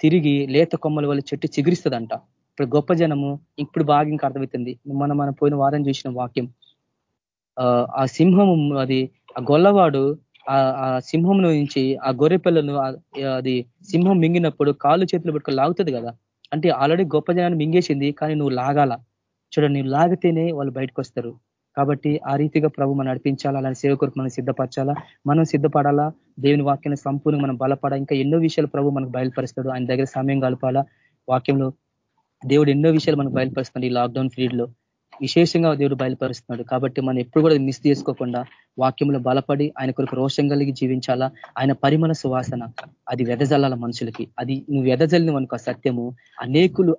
తిరిగి లేత కొమ్మల వల్ల చెట్టు చిగురిస్తుందంట. ఇప్పుడు గొప్ప జనము ఇప్పుడు బాగా ఇంకా అర్థమవుతుంది. మనం మనం పోయిన వారం చూసిన వాక్యం. ఆ సింహము అది ఆ గొల్లవాడు ఆ సింహం నుంచి ఆ గొర్రె పిల్లను అది సింహం మింగినప్పుడు కాళ్ళు చేతులు పెట్టుకుని లాగుతుంది కదా. అంటే ఆల్రెడీ గొప్ప జనాన్ని మింగేసింది కానీ నువ్వు లాగాల. చూడండి నువ్వు లాగితేనే వాళ్ళు బయటకు వస్తారు కాబట్టి ఆ రీతిగా ప్రభు మనం నడిపించాలా? అలాంటి సేవ మనం సిద్ధపరచాలా? మనం సిద్ధపడాలా? దేవుని వాక్యాన్ని సంపూర్ణంగా మనం బలపడ? ఇంకా ఎన్నో విషయాలు ప్రభు మనకు బయలుపరుస్తాడు. ఆయన దగ్గర సమయం కలపాలా వాక్యంలో దేవుడు ఎన్నో విషయాలు మనకు బయలుపరుస్తాడు ఈ లాక్డౌన్ పీరియడ్లో విశేషంగా దేవుడు బయలుపరుస్తున్నాడు. కాబట్టి మనం ఎప్పుడు కూడా మిస్ చేసుకోకుండా వాక్యంలో బలపడి ఆయన కొరకు రోషం కలిగి జీవించాలా? ఆయన పరిమళ సువాసన. అది వెదజల్లాల మనుషులకి. అది నువ్వు వెదజల్లిన మనకు సత్యము. అనేకులు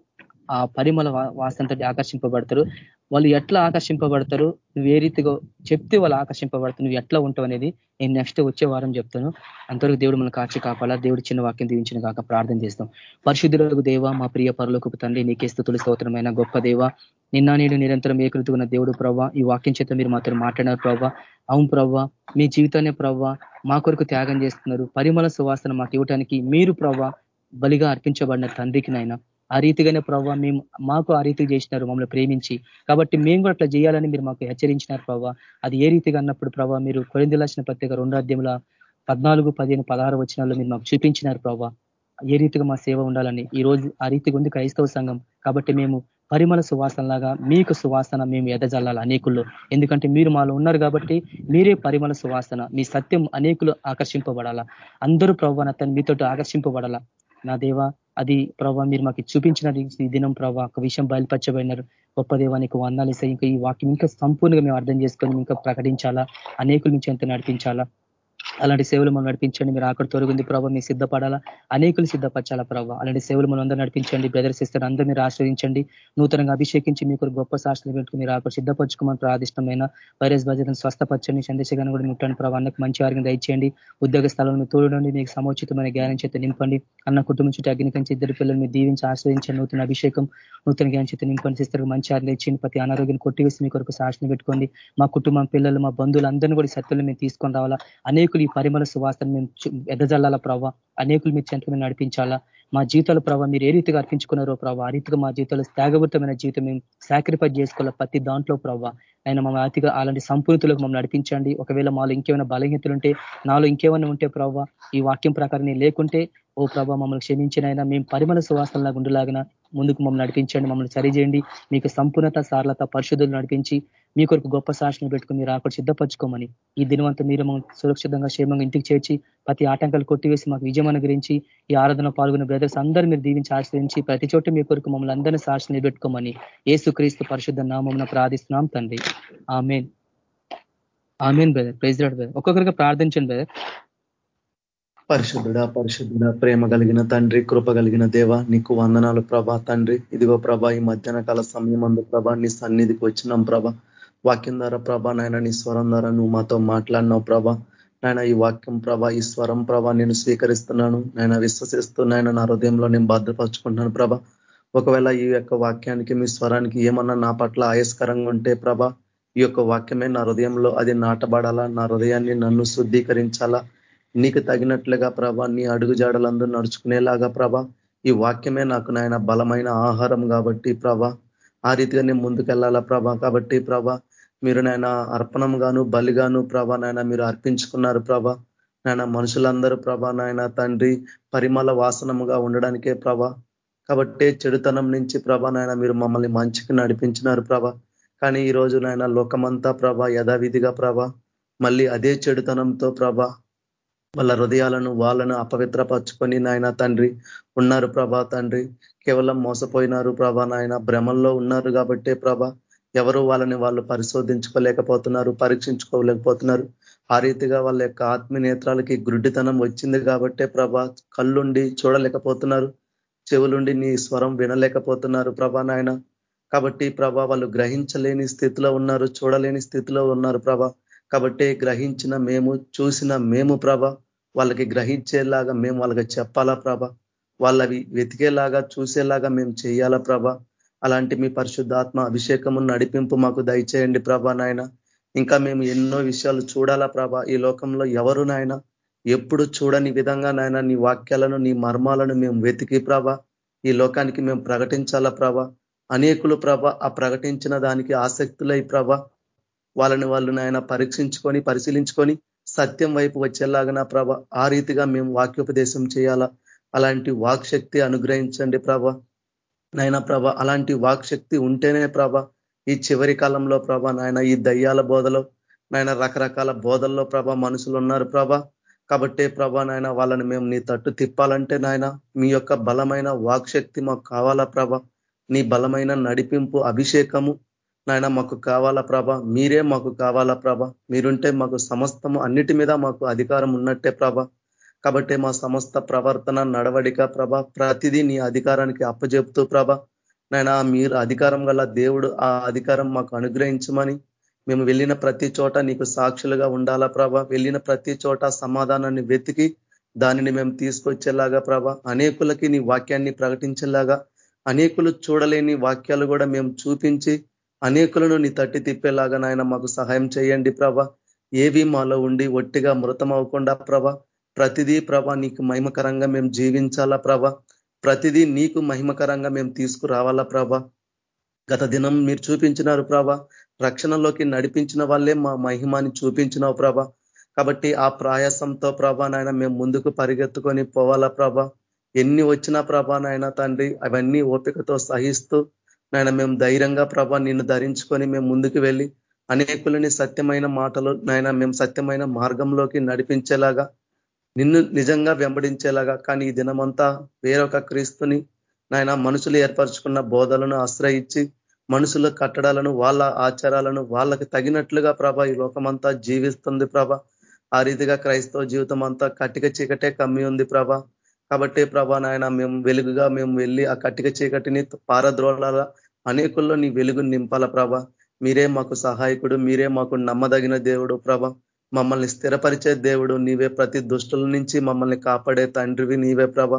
ఆ పరిమళ వాసనతో ఆకర్షింపబడతారు. వాళ్ళు ఎట్లా ఆకర్షింపబడతారు? నువ్వు ఏ రీతిగా చెప్తే వాళ్ళు ఆకర్షింపబడతారు. నువ్వు ఎట్లా ఉంటావు అనేది నేను నెక్స్ట్ వచ్చే వారం చెప్తాను. అంతవరకు దేవుడు మన కాచి కాపాలా దేవుడు చిన్న వాక్యం దీవించిన కాక ప్రార్థన చేస్తాం. పరిశుద్ధులకు దేవ మా ప్రియ పరులకు తండ్రి నీకే స్థుతులు స్తోత్రమైన గొప్ప దేవ. నిన్న నేను నిరంతరం ఏకృతున్న దేవుడు ప్రవ్వ ఈ వాక్యం చేత మీరు మాత్రం మాట్లాడారు ప్రవ్వ. అవును ప్రవ్వ మీ జీవితాన్ని ప్రవ్వ మా కొరకు త్యాగం చేస్తున్నారు. పరిమళ సువాసన మాకు ఇవ్వటానికి మీరు ప్రవ్వ బలిగా అర్పించబడిన తండ్రికి నాయన ఆ రీతిగానే ప్రభావ మేము మాకు ఆ రీతిగా చేసినారు మమ్మల్ని ప్రేమించి. కాబట్టి మేము కూడా అట్లా చేయాలని మీరు మాకు హెచ్చరించినారు ప్రవ్వ. అది ఏ రీతిగా అన్నప్పుడు ప్రభావ మీరు కొరిందిలాసిన పత్రిక రెండు అధ్యయంలో పద్నాలుగు పదిహేను పదహారు వచ్చినాల్లో మీరు మాకు చూపించినారు ప్రభావ ఏ రీతిగా మా సేవ ఉండాలని. ఈ రోజు ఆ రీతిగా ఉంది క్రైస్తవ సంఘం. కాబట్టి మేము పరిమళ సువాసనలాగా మీకు సువాసన మేము ఎదజల్లాలి అనేకుల్లో. ఎందుకంటే మీరు మాలో ఉన్నారు కాబట్టి మీరే పరిమళ సువాసన. మీ సత్యం అనేకులు ఆకర్షింపబడాలా. అందరూ ప్రవ్వన తను మీతో ఆకర్షింపబడాలా. నా దేవ అది ప్రభావ మీరు మాకు చూపించినది ఈ దినం ప్రభావ ఒక విషయం బయలుపరచబడినారు. గొప్ప దేవానికి వందాలు ఇస్తాయి. ఇంకా ఈ వాక్యం ఇంకా సంపూర్ణంగా మేము అర్థం చేసుకొని ఇంకా ప్రకటించాలా? అనేకుల నుంచి ఎంత నడిపించాలా? అలాంటి సేవలు మనం నడిపించండి. మీరు అక్కడ తొలగింది ప్రభావ మీ సిద్ధపడాలా? అనేకులు సిద్ధపరచాలా ప్రభావ అలాంటి సేవలు మనం అందరూ నడిపించండి. బ్రదర్స్ ఇస్తారు అందరూ మీరు ఆశ్రయించండి నూతనంగా అభిషేకించి మీకు గొప్ప శాస్త్రం పెట్టుకుని మీరు అక్కడ సిద్ధపరచుకోమని ప్రాదిష్టమైన వైరస్ బాధ్యతను స్వస్థపరచండి. చంద్రశేఖరన్ కూడా ముట్టండి ప్రభావ అన్నకు మంచి వారిని దయచేయండి. ఉద్యోగ స్థలంలో తోడండి మీకు సముచితమైన జ్ఞానం చేత నింపండి. అన్న కుటుంబం చుట్టూ అగ్నికంచి ఇద్దరు పిల్లలు మీరు దీవించి ఆశ్రయించండి నూతన అభిషేకం నూతన జ్ఞానం చేత నింపండి. సిస్తారు మంచి ఆరోగ్యం ఇచ్చింది ప్రతి అనారోగ్యం కొట్టివేసి మీ కొరకు శాసన పెట్టుకోండి. మా కుటుంబం పిల్లలు మా బంధువులు అందరినీ కూడా సత్తులు మేము తీసుకొని రావాలా? అనేకులు ఈ పరిమళ సువాసన మేము ఎదజల్లాల ప్రభావ అనేకులు మీ చెంతకు మేము నడిపించాలా? మా జీవితాల ప్రభావ మీరు ఏ రీతిగా అర్పించుకున్నారో ప్రభావ ఆ రీతిగా మా జీవితంలో త్యాగవృతమైన జీవితం మేము సాక్రిఫైస్ చేసుకోవాలి ప్రతి దాంట్లో ప్రభావ ఆయన మా అతిగా అలాంటి సంపూర్ణతలకు మమ్మల్ని నడిపించండి. ఒకవేళ మాలో ఇంకేమైనా బలహీనతలు ఉంటే నాలో ఇంకేమైనా ఉంటే ప్రభావ ఈ వాక్యం ప్రకారం లేకుంటే ఓ ప్రభా మమ్మల్ని క్షమించినైనా మేము పరిమళ సువాసనలాగా ఉండలాగిన ముందుకు మమ్మల్ని నడిపించండి మమ్మల్ని సరిచేయండి మీకు సంపూర్ణత సారలత పరిశుద్ధులు నడిపించి మీ కొరకు గొప్ప సాక్షిని పెట్టుకుని మీరు అక్కడ సిద్ధపరచుకోమని ఈ దినవంతా మీరు సురక్షితంగా క్షేమంగా ఇంటికి చేర్చి ప్రతి ఆటంకాలు కొట్టివేసి మాకు విజయం అనుగ్రహించి ఈ ఆరాధన పాల్గొన్న బ్రదర్స్ అందరూ మీరు దీవించి ఆశ్రయించి ప్రతి చోట మీ కొరకు మమ్మల్ని అందరినీ సాక్షి పెట్టుకోమని ఏసుక్రీస్తు పరిశుద్ధ నామం ప్రార్థిస్తున్నాం తండ్రి. Amen. Amen brother. Praise brother. ఒక్కొక్కరిగా ప్రార్థించండి బ్రదర్. పరిశుద్ధుడ పరిశుద్ధుడ ప్రేమ కలిగిన తండ్రి కృప కలిగిన దేవ నీకు వందనాలు ప్రభా తండ్రి. ఇదిగో ప్రభా ఈ మధ్యాహ్న కాల సమయం అందు ప్రభా నీ సన్నిధికి వచ్చినాం ప్రభా. వాక్యం ద్వారా ప్రభా నాయన నీ స్వరం ద్వారా నువ్వు మాతో మాట్లాడినావు ప్రభా. నాయన ఈ వాక్యం ప్రభా ఈ స్వరం ప్రభా నేను స్వీకరిస్తున్నాను. నాయన విశ్వసిస్తూ నాయన నా హృదయంలో నేను భద్రపరుచుకుంటున్నాను ప్రభా. ఒకవేళ ఈ యొక్క వాక్యానికి మీ స్వరానికి ఏమన్నా నా పట్ల ఆయస్కరంగా ఉంటే ప్రభా ఈ యొక్క వాక్యమే నా హృదయంలో అది నాటబడాలా? నా హృదయాన్ని నన్ను శుద్ధీకరించాలా? నీకు తగినట్లుగా ప్రభ నీ అడుగుజాడలందరూ నడుచుకునేలాగా ప్రభ ఈ వాక్యమే నాకు నాయన బలమైన ఆహారం కాబట్టి ప్రభ ఆ రీతిగా నేను ముందుకెళ్ళాలా ప్రభ కాబట్టి ప్రభ మీరు నాయన అర్పణంగాను బలిగాను ప్రభ నాయన మీరు అర్పించుకున్నారు ప్రభ నాయన మనుషులందరూ ప్రభ నాయన తండ్రి పరిమళ వాసనముగా ఉండడానికే ప్రభ కాబట్టి చెడుతనం నుంచి ప్రభ నాయన మీరు మమ్మల్ని మంచికి నడిపించినారు ప్రభ కానీ ఈ రోజు నాయన లోకమంతా ప్రభ యథావిధిగా ప్రభ మళ్ళీ అదే చెడుతనంతో ప్రభ వాళ్ళ హృదయాలను వాళ్ళను అపవిత్రపరచుకొని నాయన తండ్రి ఉన్నారు ప్రభా తండ్రి. కేవలం మోసపోయినారు ప్రభా నాయన. భ్రమంలో ఉన్నారు కాబట్టే ప్రభ ఎవరు వాళ్ళని వాళ్ళు పరిశోధించుకోలేకపోతున్నారు పరీక్షించుకోలేకపోతున్నారు. ఆ రీతిగా వాళ్ళ యొక్క ఆత్మీనేత్రాలకి గుడ్డితనం వచ్చింది కాబట్టే ప్రభ కళ్ళుండి చూడలేకపోతున్నారు చెవులుండి నీ స్వరం వినలేకపోతున్నారు ప్రభా నాయన. కాబట్టి ప్రభా వాళ్ళు గ్రహించలేని స్థితిలో ఉన్నారు చూడలేని స్థితిలో ఉన్నారు ప్రభా. కాబట్టి గ్రహించిన మేము చూసిన మేము ప్రభ వాళ్ళకి గ్రహించేలాగా మేము వాళ్ళకి చెప్పాలా ప్రభ? వాళ్ళవి వెతికేలాగా చూసేలాగా మేము చేయాలా ప్రభ? అలాంటి మీ పరిశుద్ధాత్మ అభిషేకము నడిపింపు మాకు దయచేయండి ప్రభ నాయన. ఇంకా మేము ఎన్నో విషయాలు చూడాలా ప్రభ? ఈ లోకంలో ఎవరు నాయన? ఎప్పుడు చూడని విధంగా నాయన నీ వాక్యాలను నీ మర్మాలను మేము వెతికి ప్రభ. ఈ లోకానికి మేము ప్రకటించాలా ప్రభ? అనేకులు ప్రభ ఆ ప్రకటించిన దానికి ఆసక్తులై ప్రభ వాళ్ళని వాళ్ళు నాయన పరీక్షించుకొని పరిశీలించుకొని సత్యం వైపు వచ్చేలాగా ప్రభ ఆ రీతిగా మేము వాక్యోపదేశం చేయాలా? అలాంటి వాక్శక్తి అనుగ్రహించండి ప్రభ. నాయన ప్రభ అలాంటి వాక్శక్తి ఉంటేనే ప్రభ ఈ చివరి కాలంలో ప్రభ నాయన ఈ దయ్యాల బోధలో నాయన రకరకాల బోధల్లో ప్రభ మనుషులు ఉన్నారు ప్రభ. కాబట్టే ప్రభ నాయన వాళ్ళని మేము నీ తట్టు తిప్పాలంటే నాయన మీ యొక్క బలమైన వాక్శక్తి మాకు కావాలా ప్రభ. నీ బలమైన నడిపింపు అభిషేకము నాయన మాకు కావాలా ప్రభ? మీరే మాకు కావాలా ప్రభ? మీరుంటే మాకు సమస్తము అన్నిటి మీద మాకు అధికారం ఉన్నట్టే ప్రభ. కాబట్టి మా సమస్త ప్రవర్తన నడవడిక ప్రభ ప్రతిదీ నీ అధికారానికి అప్పజెప్తూ ప్రభ. నాయన మీరు అధికారం గల దేవుడు ఆ అధికారం మాకు అనుగ్రహించమని మేము వెళ్ళిన ప్రతి చోట నీకు సాక్షులుగా ఉండాలా ప్రభ. వెళ్ళిన ప్రతి చోట సమాధానాన్ని వెతికి దానిని మేము తీసుకొచ్చేలాగా ప్రభ. అనేకులకి నీ వాక్యాన్ని ప్రకటించేలాగా అనేకులు చూడలేని వాక్యాలు కూడా మేము చూపించి అనేకులను నీ తట్టి తిప్పేలాగా నాయన మాకు సహాయం చేయండి ప్రభ. ఏవి మాలో ఉండి ఒట్టిగా మృతం అవ్వకుండా ప్రభ. ప్రతిదీ ప్రభ నీకు మహిమకరంగా మేము జీవించాలా ప్రభ. ప్రతిదీ నీకు మహిమకరంగా మేము తీసుకురావాలా ప్రభ. గత దినం మీరు చూపించినారు ప్రభ. రక్షణలోకి నడిపించిన వాళ్ళే మా మహిమాని చూపించినావు ప్రభ. కాబట్టి ఆ ప్రయాసంతో ప్రభ నాయన మేము ముందుకు పరిగెత్తుకొని పోవాలా ప్రభ. ఎన్ని వచ్చినా ప్రభ నాయన తండ్రి అవన్నీ ఓపికతో సహిస్తూ నాయన మేము ధైర్యంగా ప్రభా నిన్ను ధరించుకొని మేము ముందుకు వెళ్ళి అనేకులని సత్యమైన మాటలు నాయన మేము సత్యమైన మార్గంలోకి నడిపించేలాగా నిన్ను నిజంగా వెంబడించేలాగా కానీ ఈ దినమంతా వేరొక క్రీస్తుని నాయన మనుషులు ఏర్పరచుకున్న బోధలను ఆశ్రయించి మనుషుల కట్టడాలను వాళ్ళ ఆచారాలను వాళ్ళకి తగినట్లుగా ప్రభ ఈ లోకమంతా జీవిస్తుంది ప్రభ. ఆ రీతిగా క్రైస్తవ జీవితం అంతా కట్టిక చీకటే కమ్మి ఉంది ప్రభ. కాబట్టి ప్రభా నాయన మేము వెలుగుగా మేము వెళ్ళి ఆ కట్టిక చీకటిని పారద్రోళాల అనేకుల్లో నీ వెలుగు నింపాల ప్రభ. మీరే మాకు సహాయకుడు మీరే మాకు నమ్మదగిన దేవుడు ప్రభ. మమ్మల్ని స్థిరపరిచే దేవుడు నీవే. ప్రతి దుష్టుల నుంచి మమ్మల్ని కాపాడే తండ్రివి నీవే ప్రభ.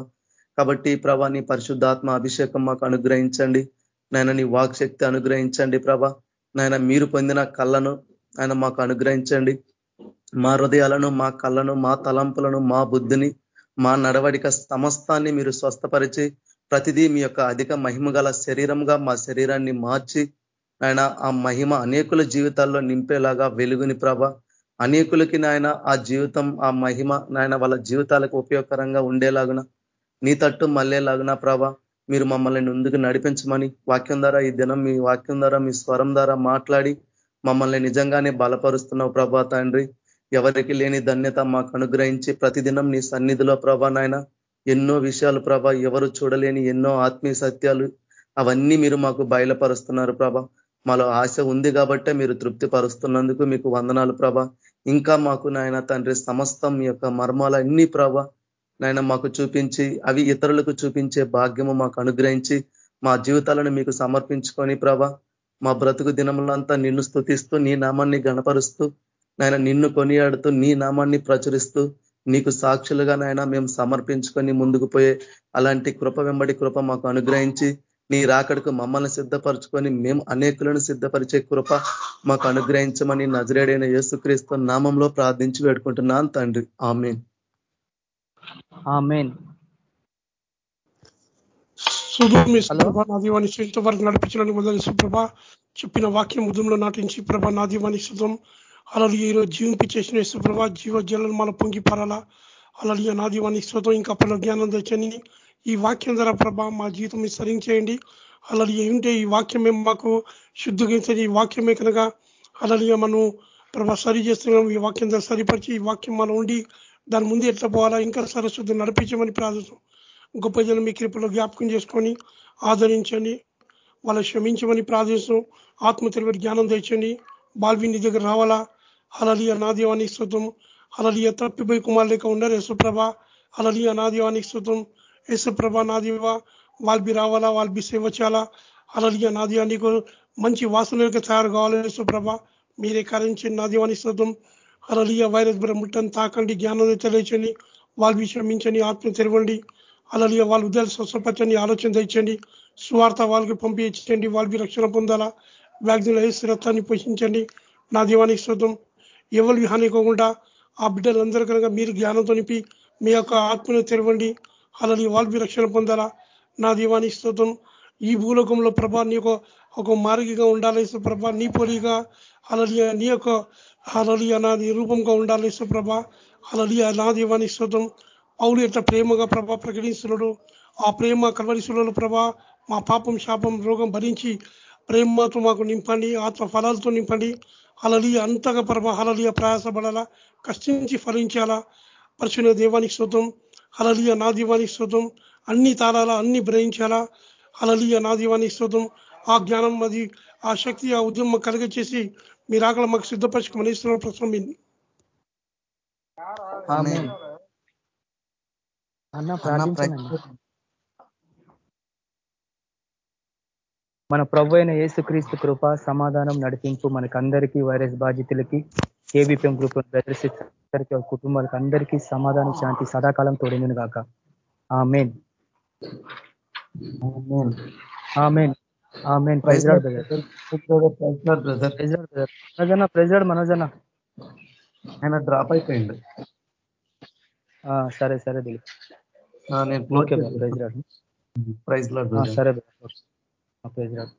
కాబట్టి ప్రభ నీ పరిశుద్ధాత్మ అభిషేకం మాకు అనుగ్రహించండి. నాయన నీ వాక్శక్తి అనుగ్రహించండి ప్రభ. నాయన మీరు పొందిన కళ్ళను ఆయన మాకు అనుగ్రహించండి. మా హృదయాలను మా కళ్ళను మా తలంపులను మా బుద్ధిని మా నడవడిక సమస్తాన్ని మీరు స్వస్థపరిచి ప్రతిదీ మీ యొక్క అధిక మహిమ గల శరీరంగా మా శరీరాన్ని మార్చి ఆయన ఆ మహిమ అనేకుల జీవితాల్లో నింపేలాగా వెలుగుని ప్రభ. అనేకులకి నాయన ఆ జీవితం ఆ మహిమ నాయన వాళ్ళ జీవితాలకు ఉపయోగకరంగా ఉండేలాగున నీ తట్టు మళ్ళేలాగున ప్రభ మీరు మమ్మల్ని ముందుకు నడిపించమని వాక్యం ద్వారా ఈ దినం మీ వాక్యం ద్వారా మీ స్వరం ద్వారా మాట్లాడి మమ్మల్ని నిజంగానే బలపరుస్తున్నావు ప్రభా తండ్రి. ఎవరికి లేని ధన్యత మాకు అనుగ్రహించి ప్రతిదినం నీ సన్నిధిలో ప్రభా నాయన ఎన్నో విషయాలు ప్రభ ఎవరు చూడలేని ఎన్నో ఆత్మీయ సత్యాలు అవన్నీ మీరు మాకు బయలుపరుస్తున్నారు ప్రభ. మాలో ఆశ ఉంది కాబట్టే మీరు తృప్తి పరుస్తున్నందుకు మీకు వందనాలు ప్రభ. ఇంకా మాకు నాయన తండ్రి సమస్తం యొక్క మర్మాలన్నీ ప్రభ నాయన మాకు చూపించి అవి ఇతరులకు చూపించే భాగ్యము మాకు అనుగ్రహించి మా జీవితాలను మీకు సమర్పించుకొని ప్రభ మా బ్రతుకు దినములంతా నిన్ను స్థుతిస్తూ నీ నామాన్ని గణపరుస్తూ నాయన నిన్ను కొనియాడుతూ నీ నామాన్ని ప్రచురిస్తూ నీకు సాక్షులుగా నాయన మేము సమర్పించుకొని ముందుకు పోయే అలాంటి కృప వెంబడి కృప మాకు అనుగ్రహించి నీ రాకడకు మమ్మల్ని సిద్ధపరచుకొని మేము అనేకులను సిద్ధపరిచే కృప మాకు అనుగ్రహించమని నజరేడైన యేసుక్రీస్తు నామంలో ప్రార్థించి వేడుకుంటున్నాను తండ్రి. ఆమెన్. ఆమెన్. సుధుమి ప్రభా నా దీవాన్ని ఇంతవరకు నడిపించడానికి మొదలు సుప్రభ చెప్పిన వాక్యం ముదంలో నాటించి ప్రభ నా దీవానికి శుతం అలాగే ఈరోజు జీవింపించేసిన యేసుప్రభ జీవ జలను మన పొంగి పారాలా. అలాగే నా దీవానికి శుతం ఇంకా పలు జ్ఞానం తెచ్చని ఈ వాక్యం ద్వారా ప్రభ మా జీవితం సరించేయండి. అలాగే ఉంటే ఈ వాక్యమే మాకు శుద్ధించని ఈ వాక్యమే కనుక అలాగే మనం ప్రభా సరి చేస్తున్నాం ఈ వాక్యం ద్వారా సరిపరిచి ఈ వాక్యం మనం ఉండి దాని ముందు ఎట్లా పోవాలా? ఇంకా సరస్వతి నడిపించమని ప్రార్థిస్తాం గొప్ప జనం మీ కృపలో జ్ఞాపకం చేసుకొని ఆదరించండి. వాళ్ళ క్షమించమని ప్రార్థిస్తాం ఆత్మ తెలివి జ్ఞానం తెచ్చండి బాల్విని దగ్గర రావాలా? అలలియ నాదేవానికి శుతం అలలియ తప్పిపోయి కుమార్ ఉన్నారు యశుప్రభ అలలియ నాదేవానికి శుతం యశుప్రభ నాదేవ వాళ్ళబి రావాలా వాళ్ళబి సేవ చేయాలా? అలలియ నాదివా మంచి వాసనలకు తయారు కావాలి యశుప్రభ మీరే కరించండి నాదేవానికి శుతం అలలియ వైరస్ బ్రహ్మట్టని తాకండి జ్ఞానం తెలియచండి వాళ్ళవి శ్రమించండి ఆత్మ తెరవండి. అలలియ వాళ్ళ ఉదయాలు స్వస్థపచ్చని ఆలోచన తెచ్చండి. స్వార్థ వాళ్ళకి పంపించండి వాళ్ళకి రక్షణ పొందాలా? వ్యాక్సిన్ వేసి రక్తాన్ని పోషించండి. నా దీవానికి శుద్ధం ఎవరు హానికోకుండా ఆ బిడ్డలందరూ కనుక మీరు జ్ఞానంతో నింపి మీ యొక్క ఆత్మను తెరవండి. అలాని వాళ్ళు రక్షణ పొందాలా. నా దీవాని స్తోత్రం. ఈ భూలోకంలో ప్రభా నీ ఒక మార్గిగా ఉండాలి ప్రభా. నీ పొలిగా అలలియ నీ యొక్క అలలియ నాది రూపంగా ఉండాలి ప్రభ. అలలియ నా దీవాని స్తోత్రం. పౌలు ఎట్లా ప్రేమగా ప్రభా ప్రకటిస్తున్నాడు ఆ ప్రేమ కలవరిశులలో ప్రభా మా పాపం శాపం రోగం భరించి ప్రేమతో మాకు నింపండి. ఆత్మ ఫలాలతో నింపండి. అలలియ అంతగా ప్రభ అలలియ ప్రయాసపడాలా కష్టించి ఫలించాలా? పరిశున దేవానికి శుద్ధం అలలియ నా దీవానికి శుద్ధం అన్ని తాళాలా అన్ని గ్రహించాలా? అలలియ నా దీవానికి శుద్ధం ఆ జ్ఞానం అది ఆ శక్తి ఆ ఉద్యమం కలిగ చేసి మీరు ఆకలి మాకు సిద్ధపరచుకోమని ఇస్తున్న. ప్రశ్న అన్న. మన ప్రభు అయిన యేసుక్రీస్తు కృప సమాధానం నడిపింపు మనకి అందరికీ వైరస్ బాధితులకి కేబీపీఎం గ్రూప్ బ్రదర్స్ కుటుంబాలకు అందరికీ సమాధానం శాంతి సదాకాలం తోడింది కాక ఆ మెయిన్ మనోజన ఆయన డ్రాప్ అయిపోయింది సరే సరే దిలీప్ ప్రైజ్ ప్రైజ్ సరే ప్రైజ్ రాడు